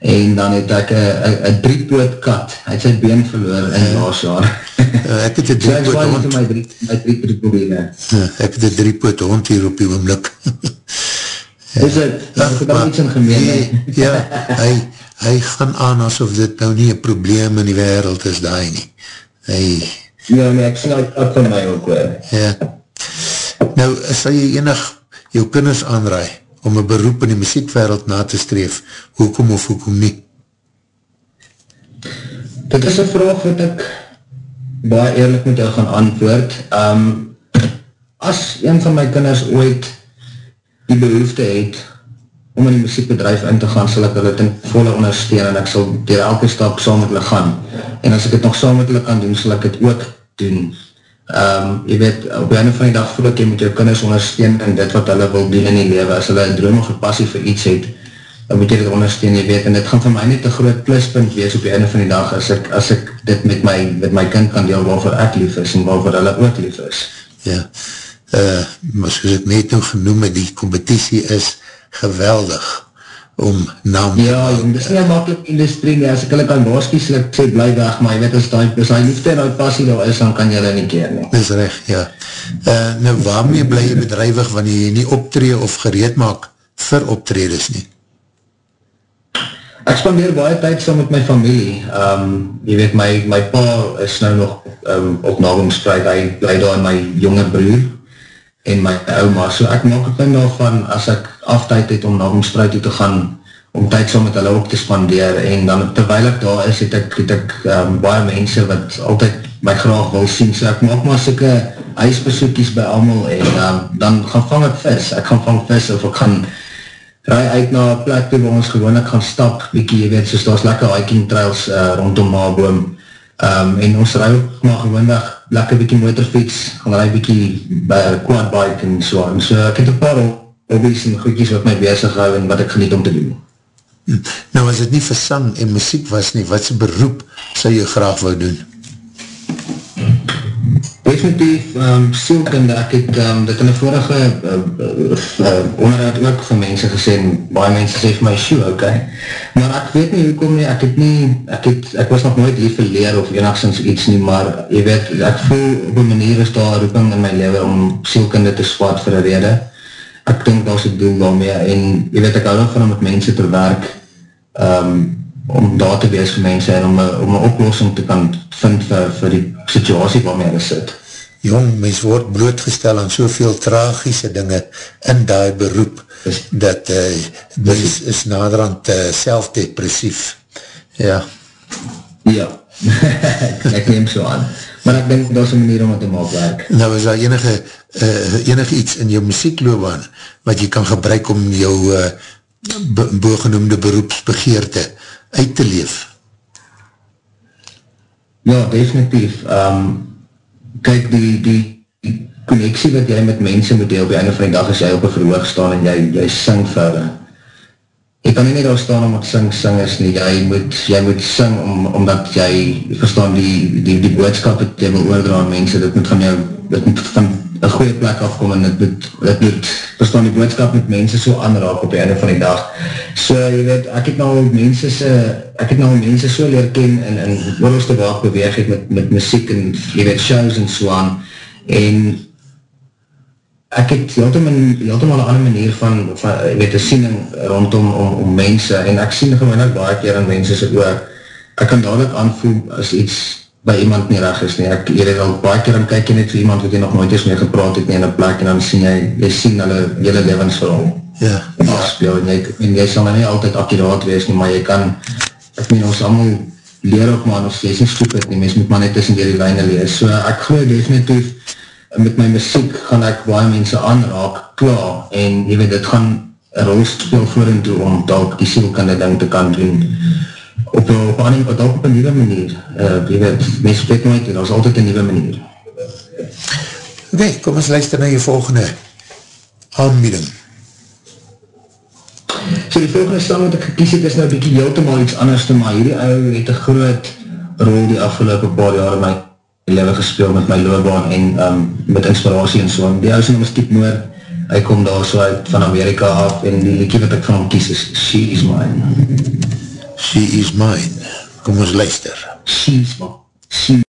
En dan het ek een driepoot kat, hy het sy been verloor in die laas jaar. Uh, ek het een driepoot hond. My drie, my drie, drie, drie, drie, uh, ek het een driepoot hond hier op die oomlik. Is dat het dan iets in gemeen? Nee, ja, hy, hy gaan aan asof dit nou nie een probleem in die wereld is daai nie. Hy... Ja, nee, ek sien uit van my ook hoor. Ja. Nou, sal jy enig jou kinders aanraai om een beroep in die muziekwereld na te streef, hoekom of hoekom nie? Dit is een vraag wat ek baie eerlijk met jou gaan antwoord. Um, as een van my kinders ooit die behoefte het om in die muziekbedrijf in te gaan, sal ek hulle ten volle ondersteun en ek sal dier elke stap saam met hulle gaan. En as ek het nog saam met hulle kan doen, sal ek het ook doen. Um, jy weet, op die einde van die dag voel ek jy moet jou kinders ondersteun in dit wat hulle wil doen in die leven. As hulle een droom of een passie vir iets het, dan moet jy dit ondersteun, jy weet. En dit gaan vir my net een groot pluspunt wees op die einde van die dag as ek, as ek dit met my, met my kind kan deel waarvoor ek lief is en waarvoor hulle ook lief is. Ja, uh, maar soos ek net nou genoem het, die competitie is geweldig om naam te Ja, jong, dit is nie een makkelijk industrie nie, as ek hulle kan waaskies, ek sê, bly weg, maar jy weet, as die, as die liefde en die passie daar is, dan kan jy hulle nie keer nie. Dis recht, ja. Uh, nou, waarmee bly jy bedrijwig wanneer jy nie optree of gereed maak vir optredes nie? Ek spandeer baie tyd saam met my familie. Um, jy weet, my, my pa is nou nog um, op Nagomspreid, hy bly daar in my jonge broer, en my oma, so ek maak het ding daarvan as ek aftijd het om na omspruit toe te gaan, om tyd saam met hulle ook te spandeer, en dan terwijl ek daar is, het ek, het ek um, baie mense wat altyd my graag wil sien, so ek maak maar soke huisbesoekies by allemaal, en um, dan gaan vang ek vis, ek gaan vang vis, of ek gaan rij uit na plek toe waar ons gewoon ek gaan stap, bykie, jy weet, soos daar is lekker hiking trails uh, rondom Maboom, um, en ons rij ook maar gewoon weg, lekker bykie motorfiets, gaan rij bykie by quad bike en so aan. So ek het een paar hobbies en goedkies wat my bezig hou en wat ek geniet om te doen. Hm. Nou as het nie vir sang en muziek was nie, wat sy beroep sy jy graag wou doen? Definitief, um, sielkunde, ek het um, dit in die vorige uh, uh, uh, onderhoud ook van mense gesê, baie mense sê vir my, sjoe, ok, maar ek weet nie, hoekom nie, ek het nie, ek, het, ek was nog nooit hier verleer of enigszins iets nie, maar jy weet, ek voel op een manier is daar roeping in my leven om sielkunde te swaad vir een rede, ek dink dat is het doel daarmee, en jy weet, ek hou nog van om met mense te werk, um, om daar te wees vir mense en om een oplossing te kan vind vir, vir die situasie waarmee hulle sit jong, mens word blootgestel aan soveel tragische dinge in die beroep, dat uh, mens is naderhand uh, selfdepressief. Ja. Ja, ek neem so aan. Maar ek denk, dat is een manier om het te maak werk. Nou, is daar enige, uh, enige iets in jou muziekloobaan, wat jy kan gebruik om jou uh, boogenoemde beroepsbegeerte uit te leef? Ja, definitief. Um, kyk die, die, die connectie wat jy met mense moet deel, op die einde van die dag as jy op een verhoog staan en jy, jy sing vir hulle. Jy kan nie nie daar staan om het sing, sing is nie, jy moet, jy moet sing om, omdat jy, verstaan die, die, die boodskap wat jy wil oordra aan mense, dit moet van jou, dit moet van een goeie plek afkom en dit moet, dit moet, verstaan die boodskap met mense so aanraak op die einde van die dag. So, jy weet, ek het nou mense se, ek het nou mense so leer ken en, en oorloos te welk beweeg het met, met muziek en, jy weet, shows en so aan, en ek het heeltemal een ander manier van, van jy weet, een siening rondom om, om mense, en ek sien gewoon ek baie keer aan mense so oor, ek kan dadelijk aanvoel as iets by iemand nie reg is nie, ek, jy weet al baie keer aan kyk jy net vir iemand wat jy nog nooit eens mee gepraat het nie in een plek, en dan sien jy, jy sien hulle hele levensverhaal ja, afspeel, en jy, en jy sal nou nie altyd akkuraat wees nie, maar jy kan, ek meen ons allemaal leer ook maar, jy is nie stupid nie, mens moet maar net tussen die lijne lees, so ek geloof definitief, met my muziek gaan ek baie mense aanraak, klaar, en jy weet, dit gaan een rol speel voor en toe om dalk die sielkinde ding te kan doen, op een, op een, op een, op een nieuwe manier, uh, jy weet, mense spreek nooit, en dat is altyd een nieuwe manier. Oké, kom ons luister na je volgende aanbieding. So die volgende staan wat ek gekies het is nou bykie heeltemaal iets anders te maar hierdie ou het een groot rol die afgelopen paar jaar in my leven gespeel met my loopbaan en um, met inspiratie en so. Die ou sy naam is Tiep Moor, hy kom daar so uit van Amerika af en die liekie wat ek van hom kies is She is Mine. She is Mine. Kom ons luister. She is Mine. She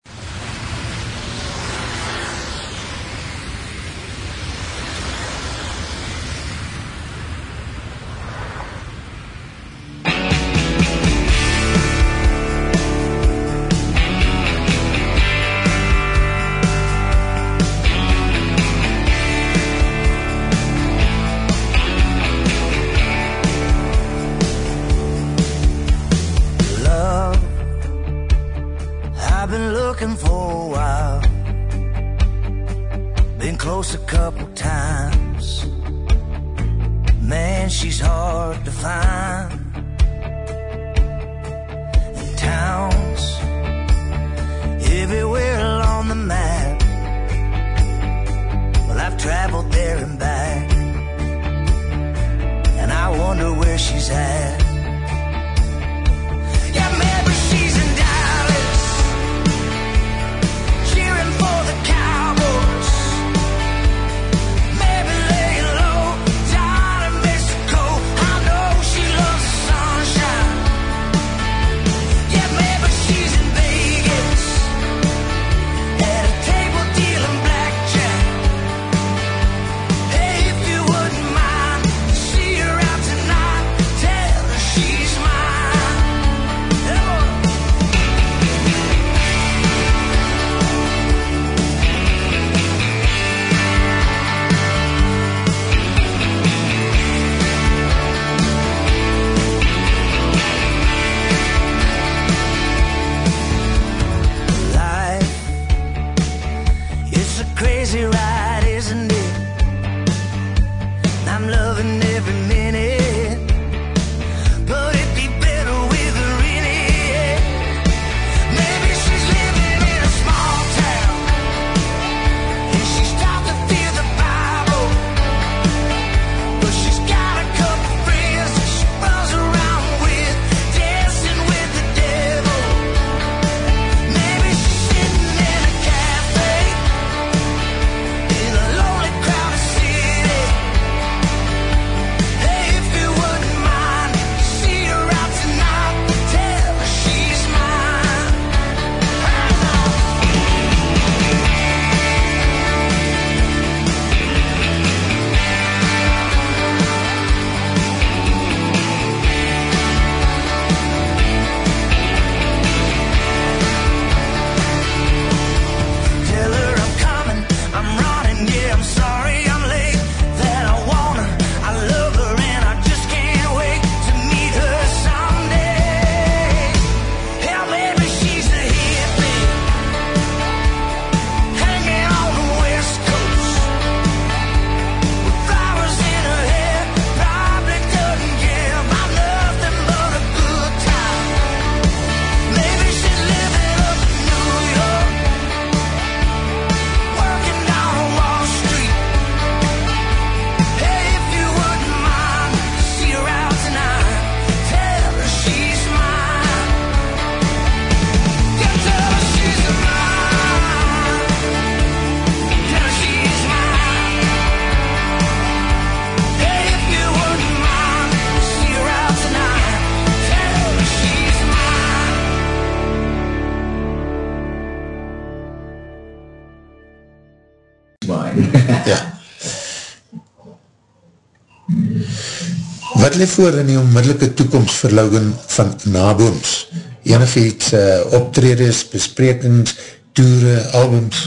Wat leef voor in die onmiddellike toekomstverlouding van nabooms? Enig iets uh, optredes, besprekings, toere, albums?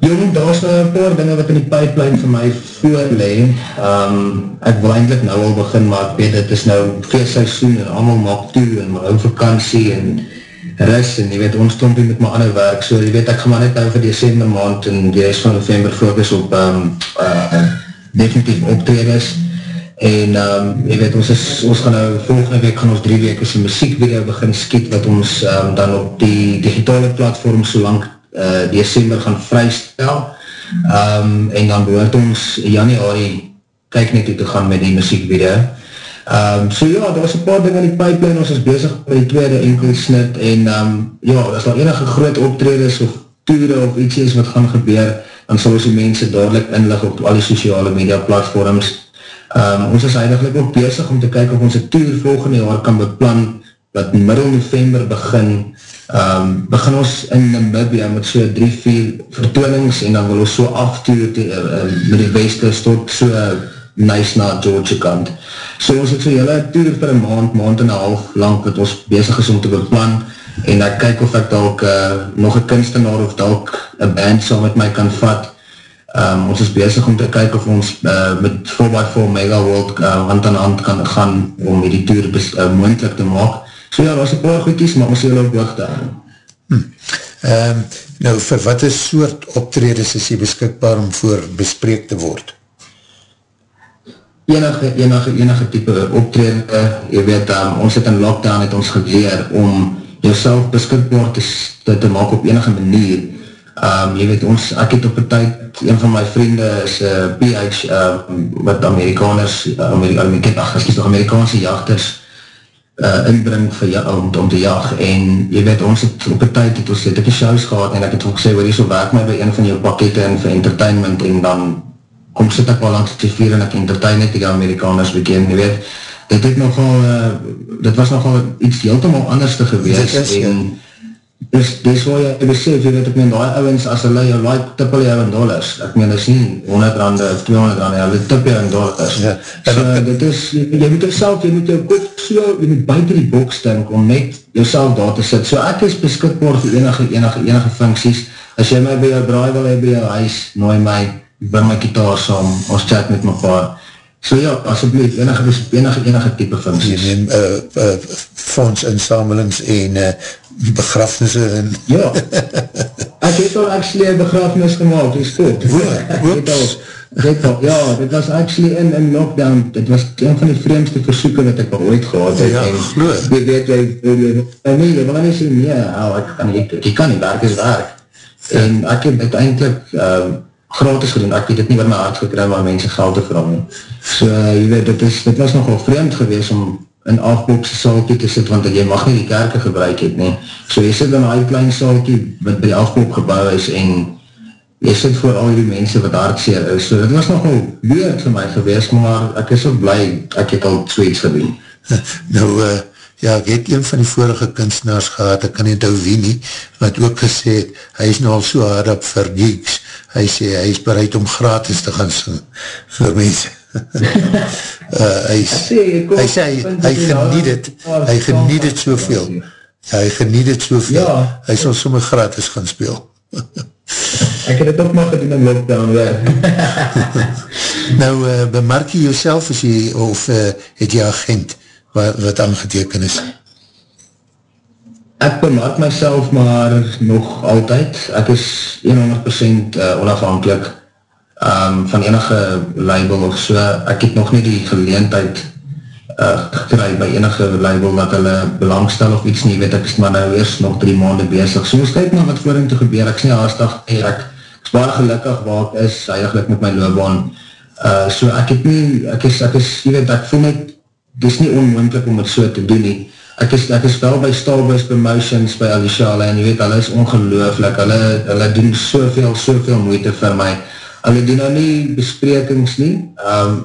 Jong, daar is nou een paar dinge wat in die pipeline vir my voorleen. Um, ek wil eindelijk nou al begin, maar ek weet, het is nou feestseisoen en allemaal maak toe en my hou vakantie en ris en jy weet, ons stond met my ander werk, so jy weet, ek ga maar net nou vir december maand en die rest van november focus op um, uh, definitief optreders en um, jy weet, ons, is, ons gaan nou volgende week gaan ons drie weke sy muziekvideo begin skiet wat ons um, dan op die digitale platform so lang uh, december gaan vrystel. Um, en dan behoort ons januari kyk net hoe te gaan met die muziekvideo. Um, so ja, daar was een paar ding in die pipeline, ons is bezig met die tweede enkelsnit en um, ja, as daar enige groot optreders of toere of iets is wat gaan gebeur, sal ons die mense dadelijk inlig op al die sociale media platforms. Um, ons is eigenlijk ook bezig om te kyk of ons toer volgende jaar kan beplan wat middel november begin, um, begin ons in Namibia met so 3-4 vertoonings en dan wil ons so aftoer te, uh, met die beste tot so nice na Georgia kant. So ons het so hele toer vir een maand, maand en een half lang wat ons bezig is om te beplan en ek kyk of ek dalk uh, nog een kunstenaar of dalk een band sal met my kan vat. Um, ons is bezig om te kyk of ons uh, met 4x4 Mega World uh, hand aan hand kan gaan om die toer uh, moendlik te maak. So ja, dat is een paar goedies, maar ons heel op hoogte aan. Hm. Um, nou, vir wat is soort optredes is jy beskikbaar om voor bespreek te word? Enige, enige, enige type optrede, jy weet, um, ons het in lockdown het ons geleer om jouself beskikbaar te, te, te maak op enige manier. Um, jy weet, ons, ek het op een tyd, een van my vriende is uh, PH, um, wat Amerikaners, uh, Amerika, Amerika, ach, Amerikaanse jachters, uh, inbring vir ja, om, om te jag en jy weet ons het op die tyd het ons het ek shows gehad en ek het ook gesê waar jy so werk my by een van jou pakkete in vir entertainment en dan kom sit ek wel langs die vier en ek entertain het die Amerikaners bekend, jy weet dit het nogal uh, dit was nogal iets heeltemal anders te gewees en dis, dis waar jy besef, jy weet, ek meen, die ouwens, as hulle jou like, tippel jou in dollars, ek meen, dis nie 100 rand of 200 rand, hulle tip jou in dollars. Ja. So, dit is, jy, jy moet jouself, jy moet jou kop so, jy moet buiten die box denk, om net jouself daar te sit. So, ek is beskikbaar vir enige, enige, enige funksies. As jy my by jou braai wil hee, by jou huis, nooi my, bring my kitaar saam, ons chat met mekaar. So ja, asjeblief, enige, enige, enige type funksies. Jy neem uh, uh, fondsinsamelings en uh, begrafnisse en... Ja, ek het al actually een begrafnis gemaakt, die skoot. Oeps. Ja, dit was actually in, in lockdown, dit was een van die vreemdste versoeken wat ek al ooit gehad het. Ja, geloof. Jy weet, jy, jy, jy, nee, jy wil nie sê, nee, oh, ek kan nie, jy kan nie, werk is werk. Ja. En ek het uiteindelijk uh, gratis gedoen, ek het dit nie met my hart gekry, maar mense geld te vraag. So, jy weet, dit, is, dit was nogal vreemd geweest om in afboekse saalkie te sit, want jy mag nie die kerke gebruik het nie. So jy sit in een klein saalkie wat by die afboek gebouw is en jy sit voor al die mense wat hartseer is. So dit was nogal weird vir my geweest, maar ek is ook blij, ek het al zoiets gedoen. Nou, uh, ja, ek het een van die vorige kunstenaars gehad, ek kan nie dou wie nie, wat ook gesê het, hy is nou al so hard op vir geeks, hy sê, hy is bereid om gratis te gaan sing vir mense uh, hy, hy sê, hy, hy geniet het, hy geniet het soveel, ja, hy geniet het soveel, ja. hy sal somme gratis gaan speel. ek het het ook maar gedoen in lockdown, nou, uh, bemerk jy jouself as jy, of uh, het jy agent wat, wat aangeteken is? Ek bemerk myself maar nog altyd, ek is 100% uh, onafhankelijk, um, van enige label of so, ek het nog nie die geleentheid uh, gekry by enige label dat hulle belangstel of iets nie, weet ek maar nou eerst nog drie maanden bezig, so ons kyk nou wat voorin te gebeur, ek is nie haastig, ek, ek is baar gelukkig waar ek is, eigenlijk met my loopbaan, uh, so ek het nie, ek is, ek is, jy weet, ek voel net, het is nie onmoendlik om het so te doen nie, ek is, ek is wel by Starbus Promotions, by Alishale, en jy weet, hulle is ongelooflik, hulle, hulle doen soveel, soveel moeite vir my, hulle doen nou nie besprekings nie, um,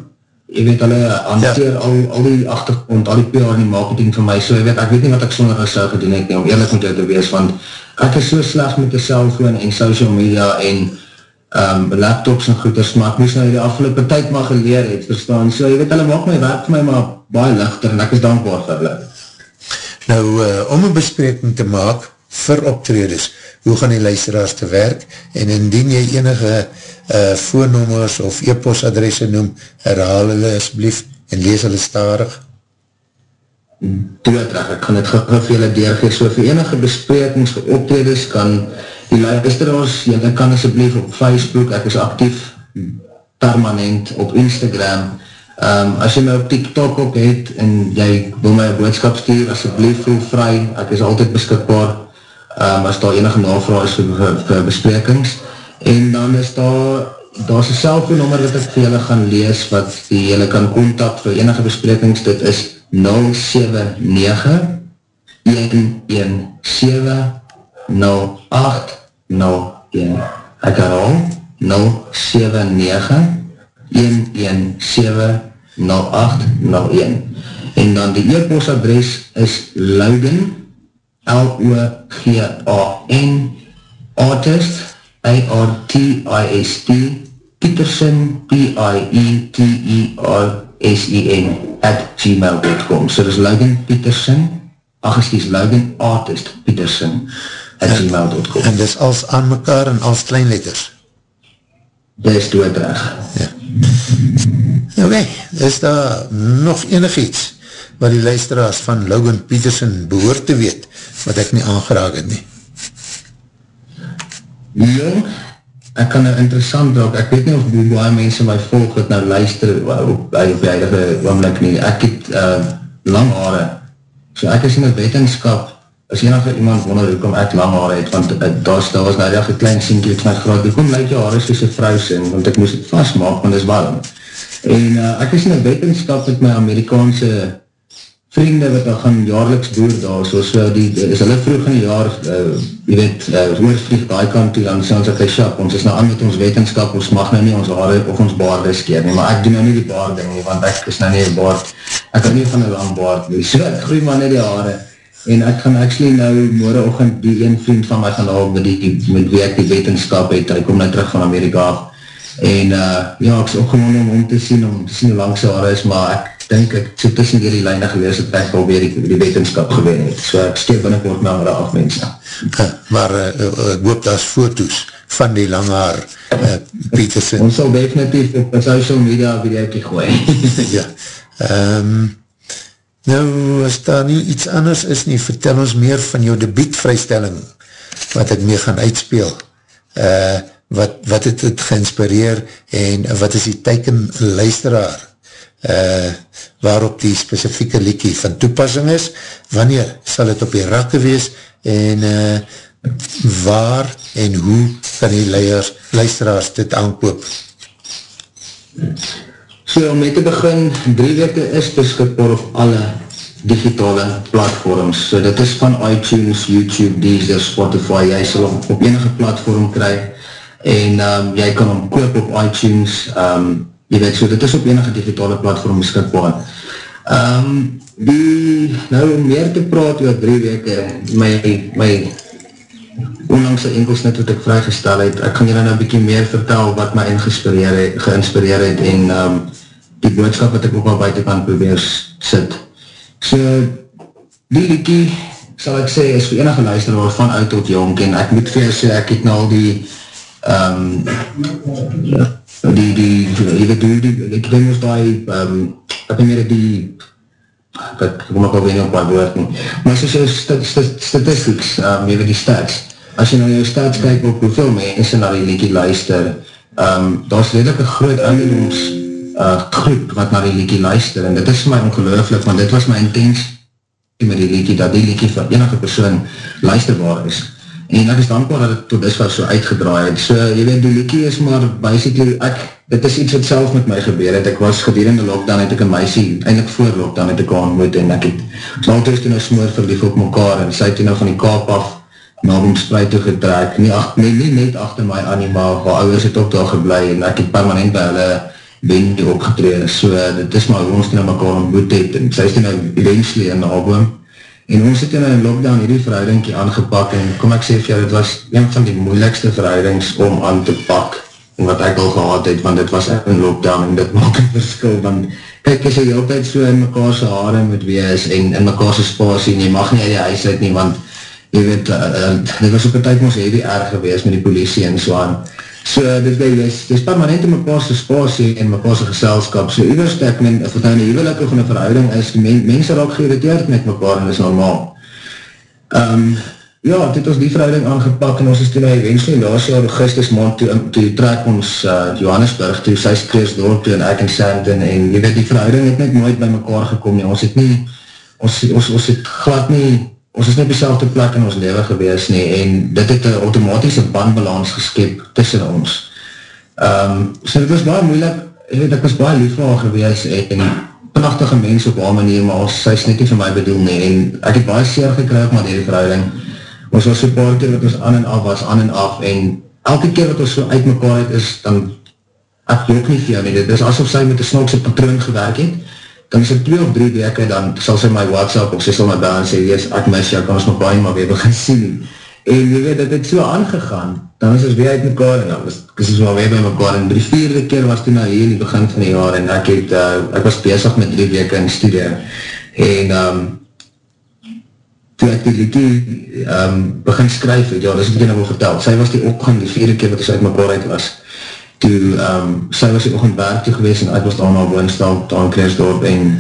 jy weet, hulle hanteer ja. al, al die achtergrond, al die PR en die marketing van my, so jy weet, ek weet nie wat ek sonder gesel gedoen het nie, om eerlijk met jou te wees, want ek is so slecht met die cellphone en social media en um, laptops en goeders, maar ek moes nou die afgelopen tyd maar geleer het, verstaan, so jy weet, hulle maak my werk vir my maar baie lichter en ek is dankbaar vir hulle. Nou, uh, om een bespreking te maak vir optredes, hoe gaan die luisteraars te werk? En indien jy enige uh, voornommers of e-postadresse noem, herhaal hulle asblief en lees hulle starig. Toetrag, ek kan het gevele deurgeef, so vir enige besprekings vir optredes kan die luisteraars, jy kan asblief op Facebook, ek is actief permanent op Instagram, um, as jy my op TikTok ook het en jy wil my boodskap stuur, asblief voel vry, ek is altyd beskikbaar, um, as daar enige navraag is vir, vir, vir besprekings, en dan is daar daar is een cellfoonnummer wat ek vir julle gaan lees, wat julle kan contact vir enige besprekings, dit is 079 1170801 Ek herhaal 079 1170801 En dan die e-postadres is Loudon L-O-G-A-N Artist A-R-T-I-S-T Peterson P-I-E-T-E-R-S-E-N at gmail.com So dis Logan Peterson ach excuse, Logan Artist Peterson at gmail.com En dis als aan mekaar en als kleinletters? Dis doodreg. Ja. Oké, is daar nog enig iets wat die luisteraars van Logan Peterson behoort te weet, wat ek nie aangeraak het nie? Ja, ek kan nou interessant ook, ek weet nie of hoe baie mense my volg het nou luister op, die huidige oomlik nie, ek het uh, lang haare, so ek is in die wetenskap, as enige iemand wonder hoe kom ek lang haare het, want uh, daar, daar was nou die klein sienkie het my geraad, hoe kom lyk jou haare soos een vrou sin, want ek moest het vastmaak, want het is warm. En uh, ek is in die wetenskap met my Amerikaanse vriende wat dan gaan jaarliks boer daar, soos uh, die, is hulle vroeg in die jaar, uh, jy weet, uh, oorvlieg die kant toe, dan sê ons ek, shop, ons is nou aan met ons wetenskap, ons mag nou nie ons haare of ons baard riskeer nie, maar ek doen nou nie die baard ding nie, want ek is nou nie die baard, ek het nie van een lang baard nie, so ek groei maar net die haare, en ek gaan actually nou morgenochtend die een vriend van my gaan haal, met, die, met wie ek die wetenskap het, hy kom nou terug van Amerika af, en uh, ja, ek is opgewonnen om om te sien, om te sien hoe lang sy haare is, maar ek denk ek, so tussen die lijne gelees het, ek alweer die, die wetenskap gewen het. So ek steek binnenkort my andere af, mense. Ja, maar uh, ek hoop daar is foto's van die lang haar uh, Peterson. Ons sal definitief op social media video ek gooi. ja. Um, nou, as daar nie iets anders is nie, vertel ons meer van jou debietvrystelling, wat ek mee gaan uitspeel. Uh, wat, wat het het geïnspireer en wat is die teiken luisteraar? Uh, waarop die specifieke liekie van toepassing is, wanneer sal het op die rakke wees, en uh, waar en hoe kan die leiers, luisteraars dit aankoop? So, om mee te begin, drie weke is beskikbaar op alle digitale platforms. So, dit is van iTunes, YouTube, Deezer, Spotify, jy sal op, op enige platform kry, en um, jy kan hom koop op iTunes, um, jy weet, so dit is op enige digitale platform beskikbaar. Um, die, nou om meer te praat oor drie weke, my, my onlangse enkelsnit wat ek vrygestel het, ek kan jy nou bykie meer vertel wat my ingespireer het, geinspireer het en um, die boodskap wat ek ook al buiten kan probeer sit. So, die liekie, sal ek sê, is vir enige luisteraar van oud tot jong en ek moet vir sê, ek het nou al die um, die, die, jy weet, die, die, ek denk ons die, um, ek meer die, ek ook al nie op my woord nie, maar soos jou st st statistics, um, jy weet die stats, as jy na jou stats kyk op hoeveel mense na die liekie luister, um, daar is redelijk een groot ouderings uh, groep wat na die liekie luister, en dit is my ongelooflik, want dit was my intens met die liekie, dat die liekie vir enige persoon luisterbaar is, en ek is dankbaar dat het tot disver so uitgedraai het, so jy weet, die liekie is maar basically, ek, dit is iets wat self met my gebeur het, ek was gedurende lockdown, het ek een meisie, eindelijk voor lockdown het ek ontmoet, en ek het, al toen nou smoor verlief op mekaar, en sy het nou van die kaap af, na om spuit toe getrek, nie, ach, nie, nie net achter my anima, waar ouders het ook daar geblei, en ek het permanent by hulle bende opgetreden, so dit is maar hoe ons nou mekaar ontmoet het, en sy is nou eventually in album, En ons het in een lockdown hierdie verhoudingkie aangepak en kom ek sê vir jou, dit was een van die moeilikste verhoudings om aan te pak en wat ek al gehad het, want dit was echt een lockdown en dit maak een verskil, want kyk, as jy heel tijd so in mekaarse haare moet wees en in mekaarse spasie en jy mag nie uit die huis uit nie, want jy weet, uh, uh, dit was op een tijd ons heavy erg gewees met die politie en so aan, So, dit is, is permanent in mekaarse spasie en mekaarse geselskap. So, iwers ek men, of het nou een huwelike van een verhouding is, men, mense raak geïrriteerd met en dit is normaal. Um, ja, dit ons die verhouding aangepak en ons is toen nou eventually laas jaar augustus maand toe, toe trek ons uh, Johannesburg toe, sy is Chris Dorp toe en ek in Sandton en jy weet, die verhouding het net nooit by mekaar gekom nie. Ons het nie, ons, ons, ons het glad nie ons is nie op die plek in ons leven gewees nie, en dit het een automatische bandbalans geskep tussen ons. Um, so dit was baie moeilik, ek weet, ek was baie lief vir haar gewees en prachtige mens op haar manier, maar sy is net nie vir my bedoel nie en ek het baie seer gekry op maar die verhouding. Ons was so paar keer wat ons aan en af was, aan en af en elke keer wat ons so uit mekaar het is, dan ek jook nie vir jou nie, dit is asof sy met een snokse patroon gewerk het, dan is het twee of drie weke, dan sal sy my WhatsApp of sy sal my bel en sê, wees, ek mis jou, kan ons nog baie maar weer begin sien. En jy weet, dat het so aangegaan, dan is ons weer uit mekaar en dan is, is ons maar weer by mekaar. En die vierde keer was toen nou hier in die begin van die jaar en ek het, uh, ek was bezig met drie weke in die studie. En, um, toe ek die liedje um, begin skryf het, ja, dat is wat jy nou wil vertel, sy was die opgang die vierde keer wat ons uit mekaar uit was, toe, um, sy was die oogend werk toe gewees en ek was daar na woonstel, daar in Kruisdorp en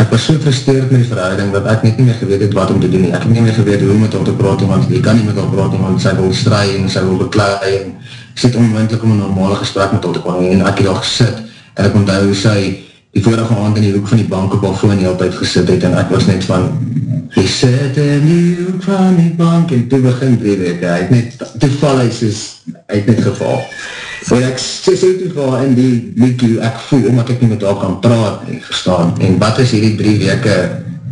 ek was so frustreerd met die verhouding dat ek net nie meer geweet het wat om te doen nie. Ek het nie meer geweet hoe met om te praat, want jy kan nie met om praat, want sy wil straai en sy wil beklaai en sy het onmoendlik om een normale gesprek met om te kwam en ek het al gesit en ek onthou hoe sy die vorige hand in die hoek van die bank op voor in die altijd gesit het en ek was net van hy sit in die hoek van die bank en toe begin drie weke, hy het net toeval hy is, hy het net geval En ek sê toe vir in die liedje, ek voel, omdat ek nie met haar kan praat en verstaan, en wat is hierdie drie weke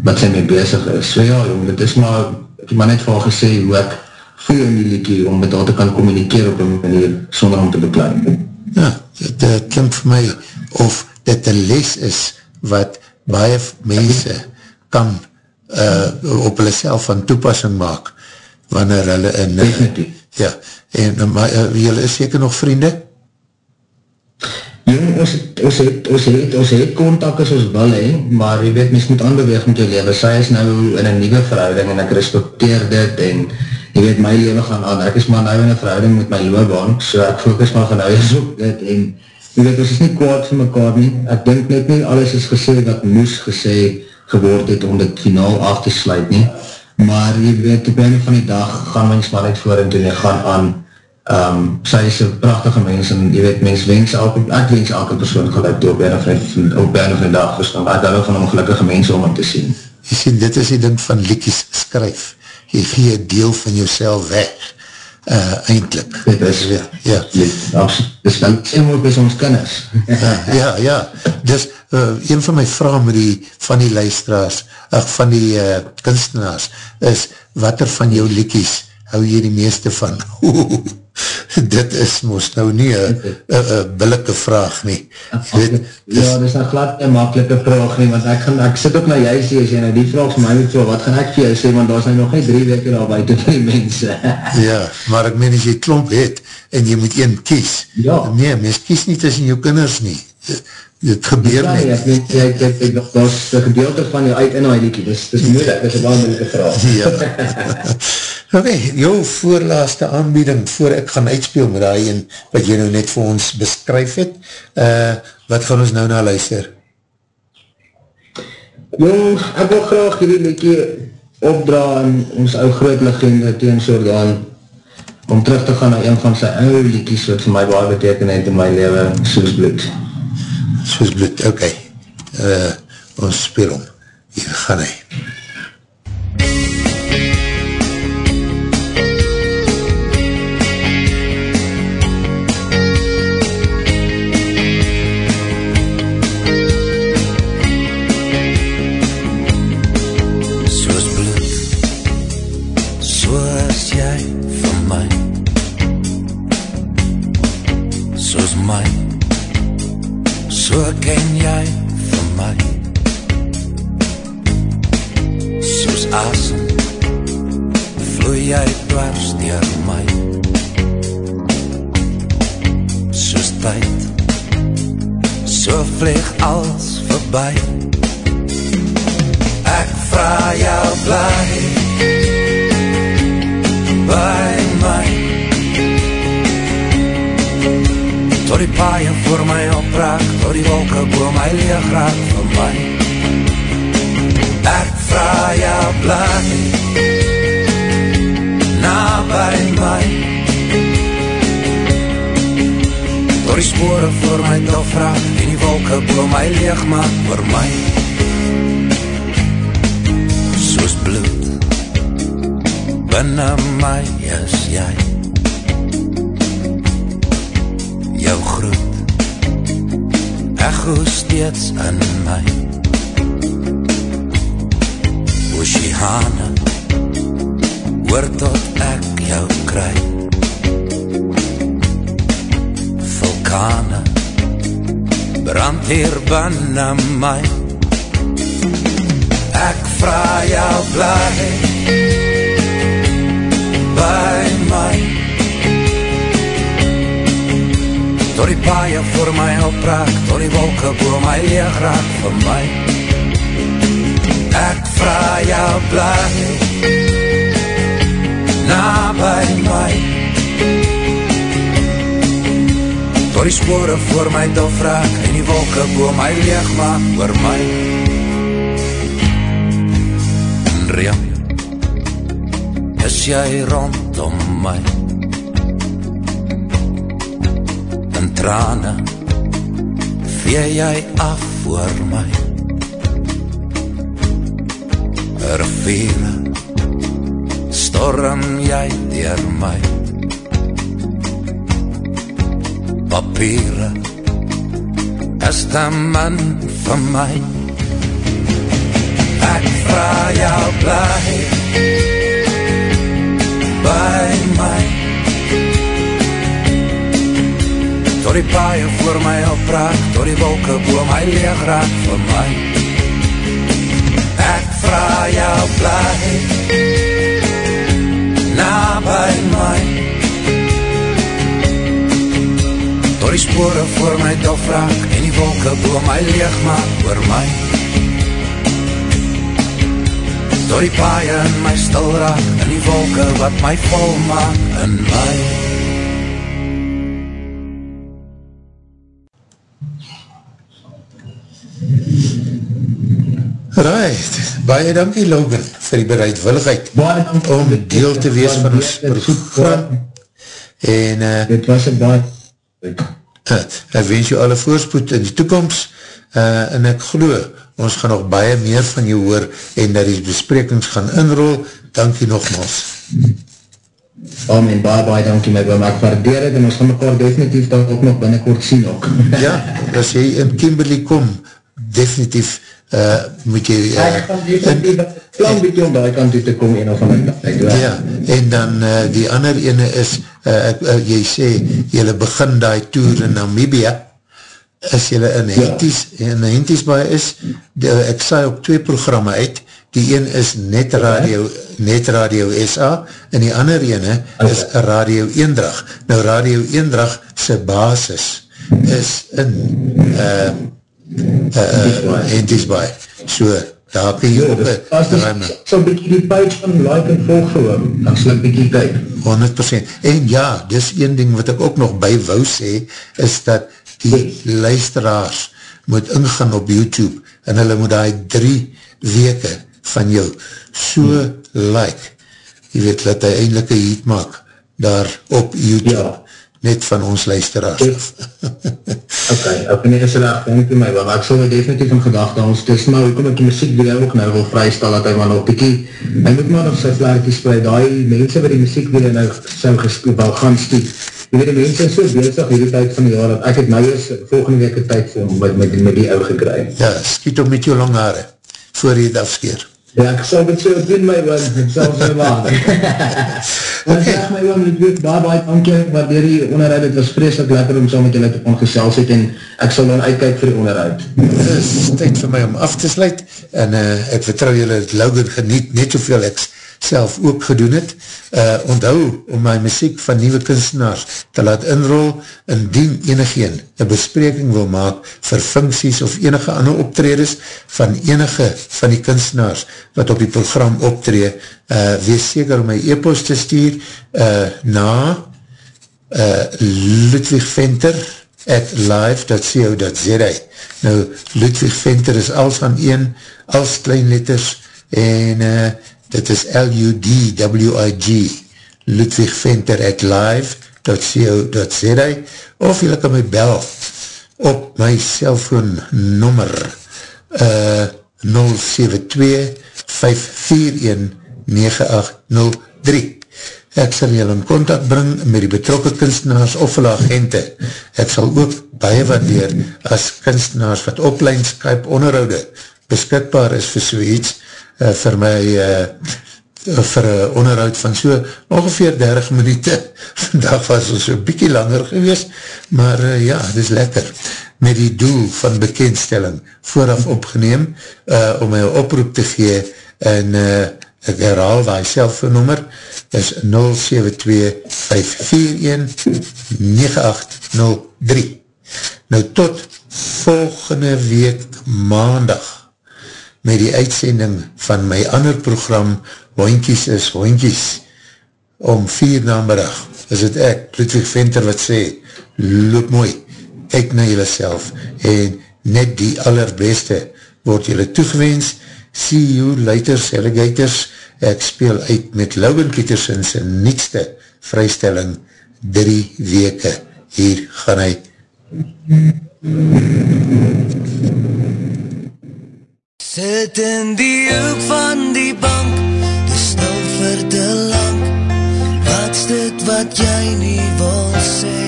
wat sy mee bezig is, so ja, jong, dit is maar, ek maar net vir haar gesê, hoe ek voel in die liedje, om met haar te kan communikeer op een manier, sonder om te beklaan. Ja, dit uh, klink vir my, of dit een les is, wat baie mense kan uh, op hulle self van toepassing maak, wanneer hulle in... Uh, ja, En, eh, maar uh, jylle is seker nog vriende? Ja, ons het, ons het, ons het, ons het contact as ons wil, he, maar jy weet, mens moet aanbeweeg met jou leven. Sy is nou in een nieuwe verhouding en ek respecteer dit en jy weet, my leven gaan aan. Ek is maar nou in een verhouding met my loopbaan, so ek focus maar van nou eens op dit en jy weet, ons is nie kwaad vir mekaar nie. Ek denk net nie alles is gesê wat moes gesê geword het om dit finaal af te sluit nie. Maar jy weet, op einde van die dag gaan mens maar net voor en toen jy gaan aan. Um, sy is een prachtige mens en jy weet, mens wens elke, ek wens elke persoon gelijk toe op een of een dag verstaan, ek hou van ongelukkige mens om om te sien. Jy sien, dit is die ding van liedjes skryf, jy gee deel van jouself weg, uh, eindelijk. Dit is, ja, ja. Dit is dan sê ook is ons kinders. ja, ja, ja, dus uh, een van my vraag met die, van die luisteraars, ach, van die uh, kunstenaars, is, wat er van jou liedjes hou jy die meeste van? dit is moest nou nie een billike vraag nie. Weet, ja, dit is nou glad een makelike vraag nie, want ek, gaan, ek sit ook na jy sê, as jy nou die vraag vir my moet so, wat gaan ek vir jou sê, want daar is nou nog nie drie weke al buiten die mense. ja, maar ek meen as jy klomp het, en jy moet een kies. Ja. Nee, mens kies nie tussen jou kinders nie. Dit gebeur nie. Ja, ek weet, ek, ek, ek, dat is een gedeelte van jou uit in die liekie, dit is moeilijk, dit is een baie moeilike vraag. ja. Ok, jou voorlaaste aanbieding, voor ek gaan uitspeel met die en wat jy nou net vir ons beskryf het, uh, wat gaan ons nou na luister? Jong, ek wil graag hierdie liekie opdra aan ons ou groot legende Teen Sordaan, om terug te gaan na een van sy oude liekies wat vir my baie beteken het in my leven, Soos Bloed. Soos Bloed, ok. Uh, ons speel om. Hier gaan hy. hy leeg maak vir my. Soos bloed Binnen my is jy. Jou groet Echo steeds in my. Oceane Hoor tot ek jou kry. Vulkane Brand hier binnen my Ek vraag jou bly By my. Door die paie voor my opraak Door die wolke boor my leeg raak vir my. Ek vraag jou bly Na by my Door die spore voor my dof raak En die wolke boor my leeg maak oor my reem Is jy rondom my In trane Vee jy af voor my Riviere Storm jy dier my Papiere Is die man van my Ek vraag jou bly By my Door die paie voor my opraak Door die wolke boor my leeg raak vir my Ek vraag jou bly Na by my spore voor my dof raak En die wolke boor my leeg maak oor my. Door die paie in my stil raak En die wolke wat my vol maak in my. Right, baie dankie Logan vir die bereidwilligheid om deel te wees van ons program. en uh, Dit was een baie ek wens jou alle voorspoed in die toekomst uh, en ek glo ons gaan nog baie meer van jou hoor en dat die besprekings gaan inrol. Dankie nogmaals. Amen, baie baie dankie my boom, ek waardeer het en ons gaan mekaar definitief dat ook nog binnenkort sien ook. Ja, as jy in Kimberley kom definitief uh, moet jy uh, Ek gaan definitief een plan bietje om daar kant toe te kom en of van die dag Ja, en dan uh, die ander ene is, uh, uh, jy sê, jylle begin die tour in Namibia, as jylle in Ja. Henties, in Henties baie is, die, ek saai op twee programme uit, die een is Net Radio, Net Radio SA, en die ander ene is Radio Eendrag. Nou Radio Eendrag sy basis is in uh, uh, Henties baie. So, daar kan jy op As een jy so bykie die page van like en volg gewoon, dan sal ek bykie kyk 100%. En ja, dis een ding wat ek ook nog by wou sê, is dat die luisteraars moet ingaan op YouTube en hulle moet die drie weke van jou so like, jy weet, dat hy eindelijk een heat maak daar op YouTube, Ja. Net van ons luisteraars. Ok, ek nie is reg, denk jy my, want ek sal my definitief in gedachte ons, dis maar hoekom ek die muziek video ook nou wil vrystel, dat hy maar nog bykie, hy moet maar nog sy vlerkie spreid, die mense wat die muziek video nou sou gespeeld, wel gaan stiek, jy weet die mense is so bezig hierdie tijd van die jaar, dat ek het nou eens volgende week een tijd vir met, met, met die ou gekry. Ja, skiet op met jou lang haare, voor jy het afskeer. Ja, ek sal dit so doen my oom, ek sal so waar. Wat Okay. zeg my oom, ek weet, baie baie dankie, waardeer die onderhoud, het was vreselijk lekker om saam met julle te kon gesels het en ek sal dan uitkijk vir die onderhoud. Het is tyd vir my om af te sluit en uh, ek vertrouw julle het Logan geniet net soveel ek self ook gedoen het. Uh, onthou om my muziek van nieuwe kunstenaars te laat inrol indien enigeen een bespreking wil maak vir funksies of enige ander optredes van enige van die kunstenaars wat op die program optree, uh, wees seker om my e-post te stuur uh, na uh, Ludwig Venter at live.co.za Nou, Ludwig Venter is als van een, als kleinletters en uh, dit is L-U-D-W-I-G Ludwig Venter at live.co.za of jy kan my bel op my cellfoon nommer uh, 072 541 9803 Ek sal julle in contact bring met die betrokke kunstenaars of hulle agente. Ek sal ook baie waardeer as kunstenaars wat oplein Skype onderhoude beskikbaar is vir soeits uh, vir my uh, vir een onderhoud van so ongeveer 30 minuut. Vandaag was ons so bykie langer gewees, maar uh, ja, dit is lekker. Met die doel van bekendstelling vooraf opgeneem uh, om my oproep te gee en uh, ek herhaal die selfoonnummer is 072-541-9803 Nou tot volgende week maandag met die uitsending van my ander program Hoinkies is Hoinkies om vier namerig is het ek, Ludwig Venter wat sê loop mooi, kyk na jylle self en net die allerbeste word jylle toegewens. See you later alligators. Ek speel uit met Logan Peterson sy nietste vrystelling drie weke. Hier gaan hy Sit in die hoek van die bank, dis stil vir te lang. Wat's dit wat jy nie wil sê?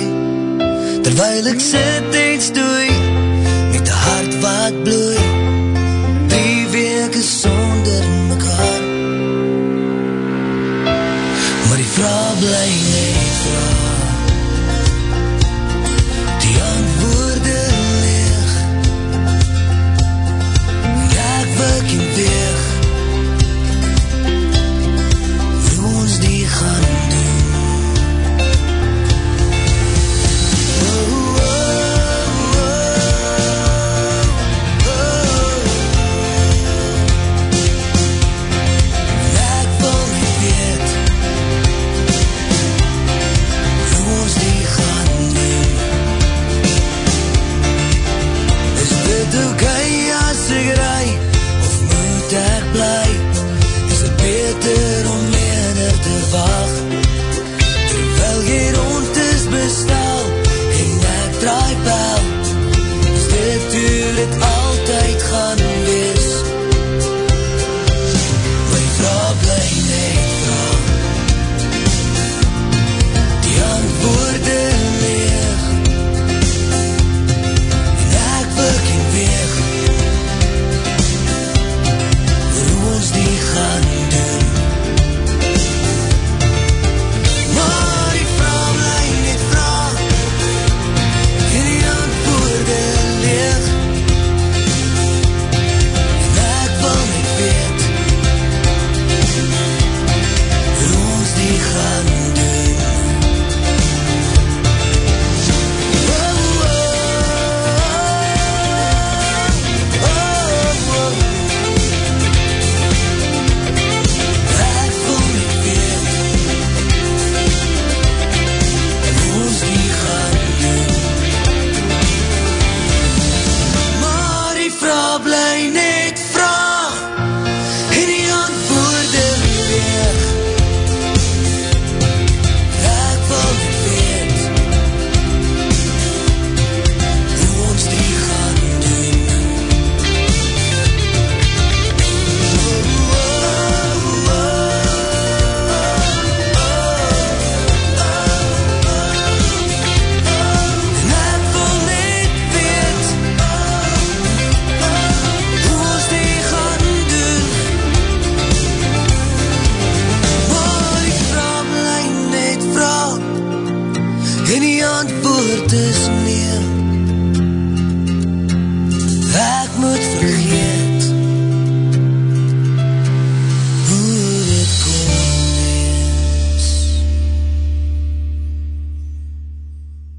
Terwijl ek sit en stoei, met die hart wat bloei,